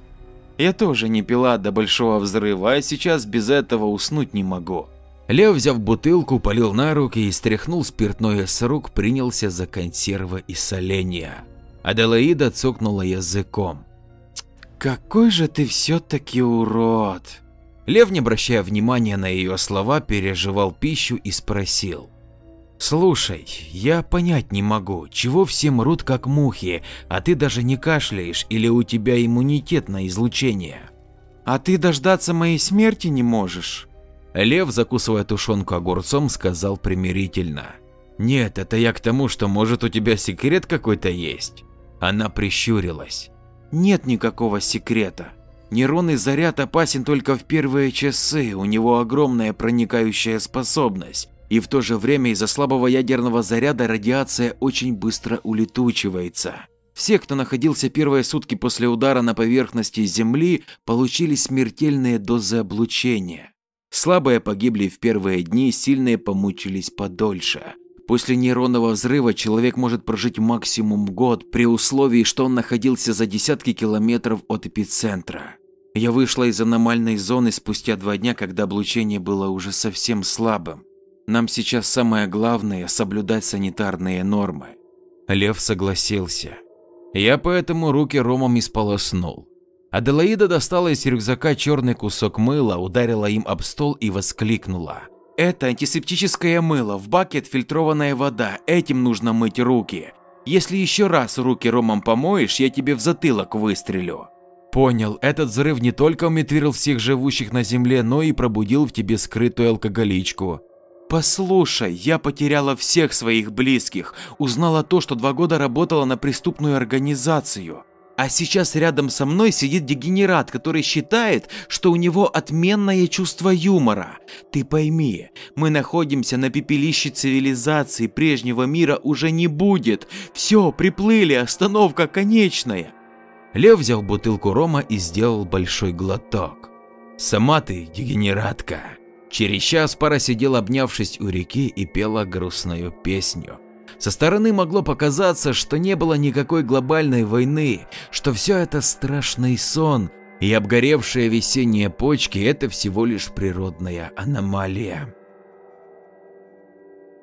Я тоже не пила до большого взрыва, а сейчас без этого уснуть не могу. Лев, взяв бутылку, полил на руки и стряхнул спиртное с рук, принялся за консервы и соленья. Аделаида цокнула языком. «Какой же ты все-таки урод!» Лев, не обращая внимания на ее слова, переживал пищу и спросил. Слушай, я понять не могу, чего все мрут как мухи, а ты даже не кашляешь или у тебя иммунитет на излучение? А ты дождаться моей смерти не можешь? Лев, закусывая тушенку огурцом, сказал примирительно. Нет, это я к тому, что может у тебя секрет какой-то есть. Она прищурилась. Нет никакого секрета. Нейронный заряд опасен только в первые часы, у него огромная проникающая способность и в то же время из-за слабого ядерного заряда радиация очень быстро улетучивается. Все, кто находился первые сутки после удара на поверхности Земли, получили смертельные дозы облучения. Слабые погибли в первые дни, сильные помучились подольше. После нейронного взрыва человек может прожить максимум год, при условии, что он находился за десятки километров от эпицентра. Я вышла из аномальной зоны спустя два дня, когда облучение было уже совсем слабым. Нам сейчас самое главное – соблюдать санитарные нормы. Лев согласился. Я поэтому руки ромом исполоснул. Аделаида достала из рюкзака черный кусок мыла, ударила им об стол и воскликнула. Это антисептическое мыло, в баке отфильтрованная вода, этим нужно мыть руки. Если еще раз руки ромом помоешь, я тебе в затылок выстрелю. Понял, этот взрыв не только умертвил всех живущих на Земле, но и пробудил в тебе скрытую алкоголичку. Послушай, я потеряла всех своих близких, узнала то, что два года работала на преступную организацию. А сейчас рядом со мной сидит дегенерат, который считает, что у него отменное чувство юмора. Ты пойми, мы находимся на пепелище цивилизации, прежнего мира уже не будет. Все, приплыли, остановка конечная. Лев взял бутылку рома и сделал большой глоток. Сама ты, дегенератка. Через час пара сидела обнявшись у реки и пела грустную песню. Со стороны могло показаться, что не было никакой глобальной войны, что все это страшный сон, и обгоревшие весенние почки – это всего лишь природная аномалия.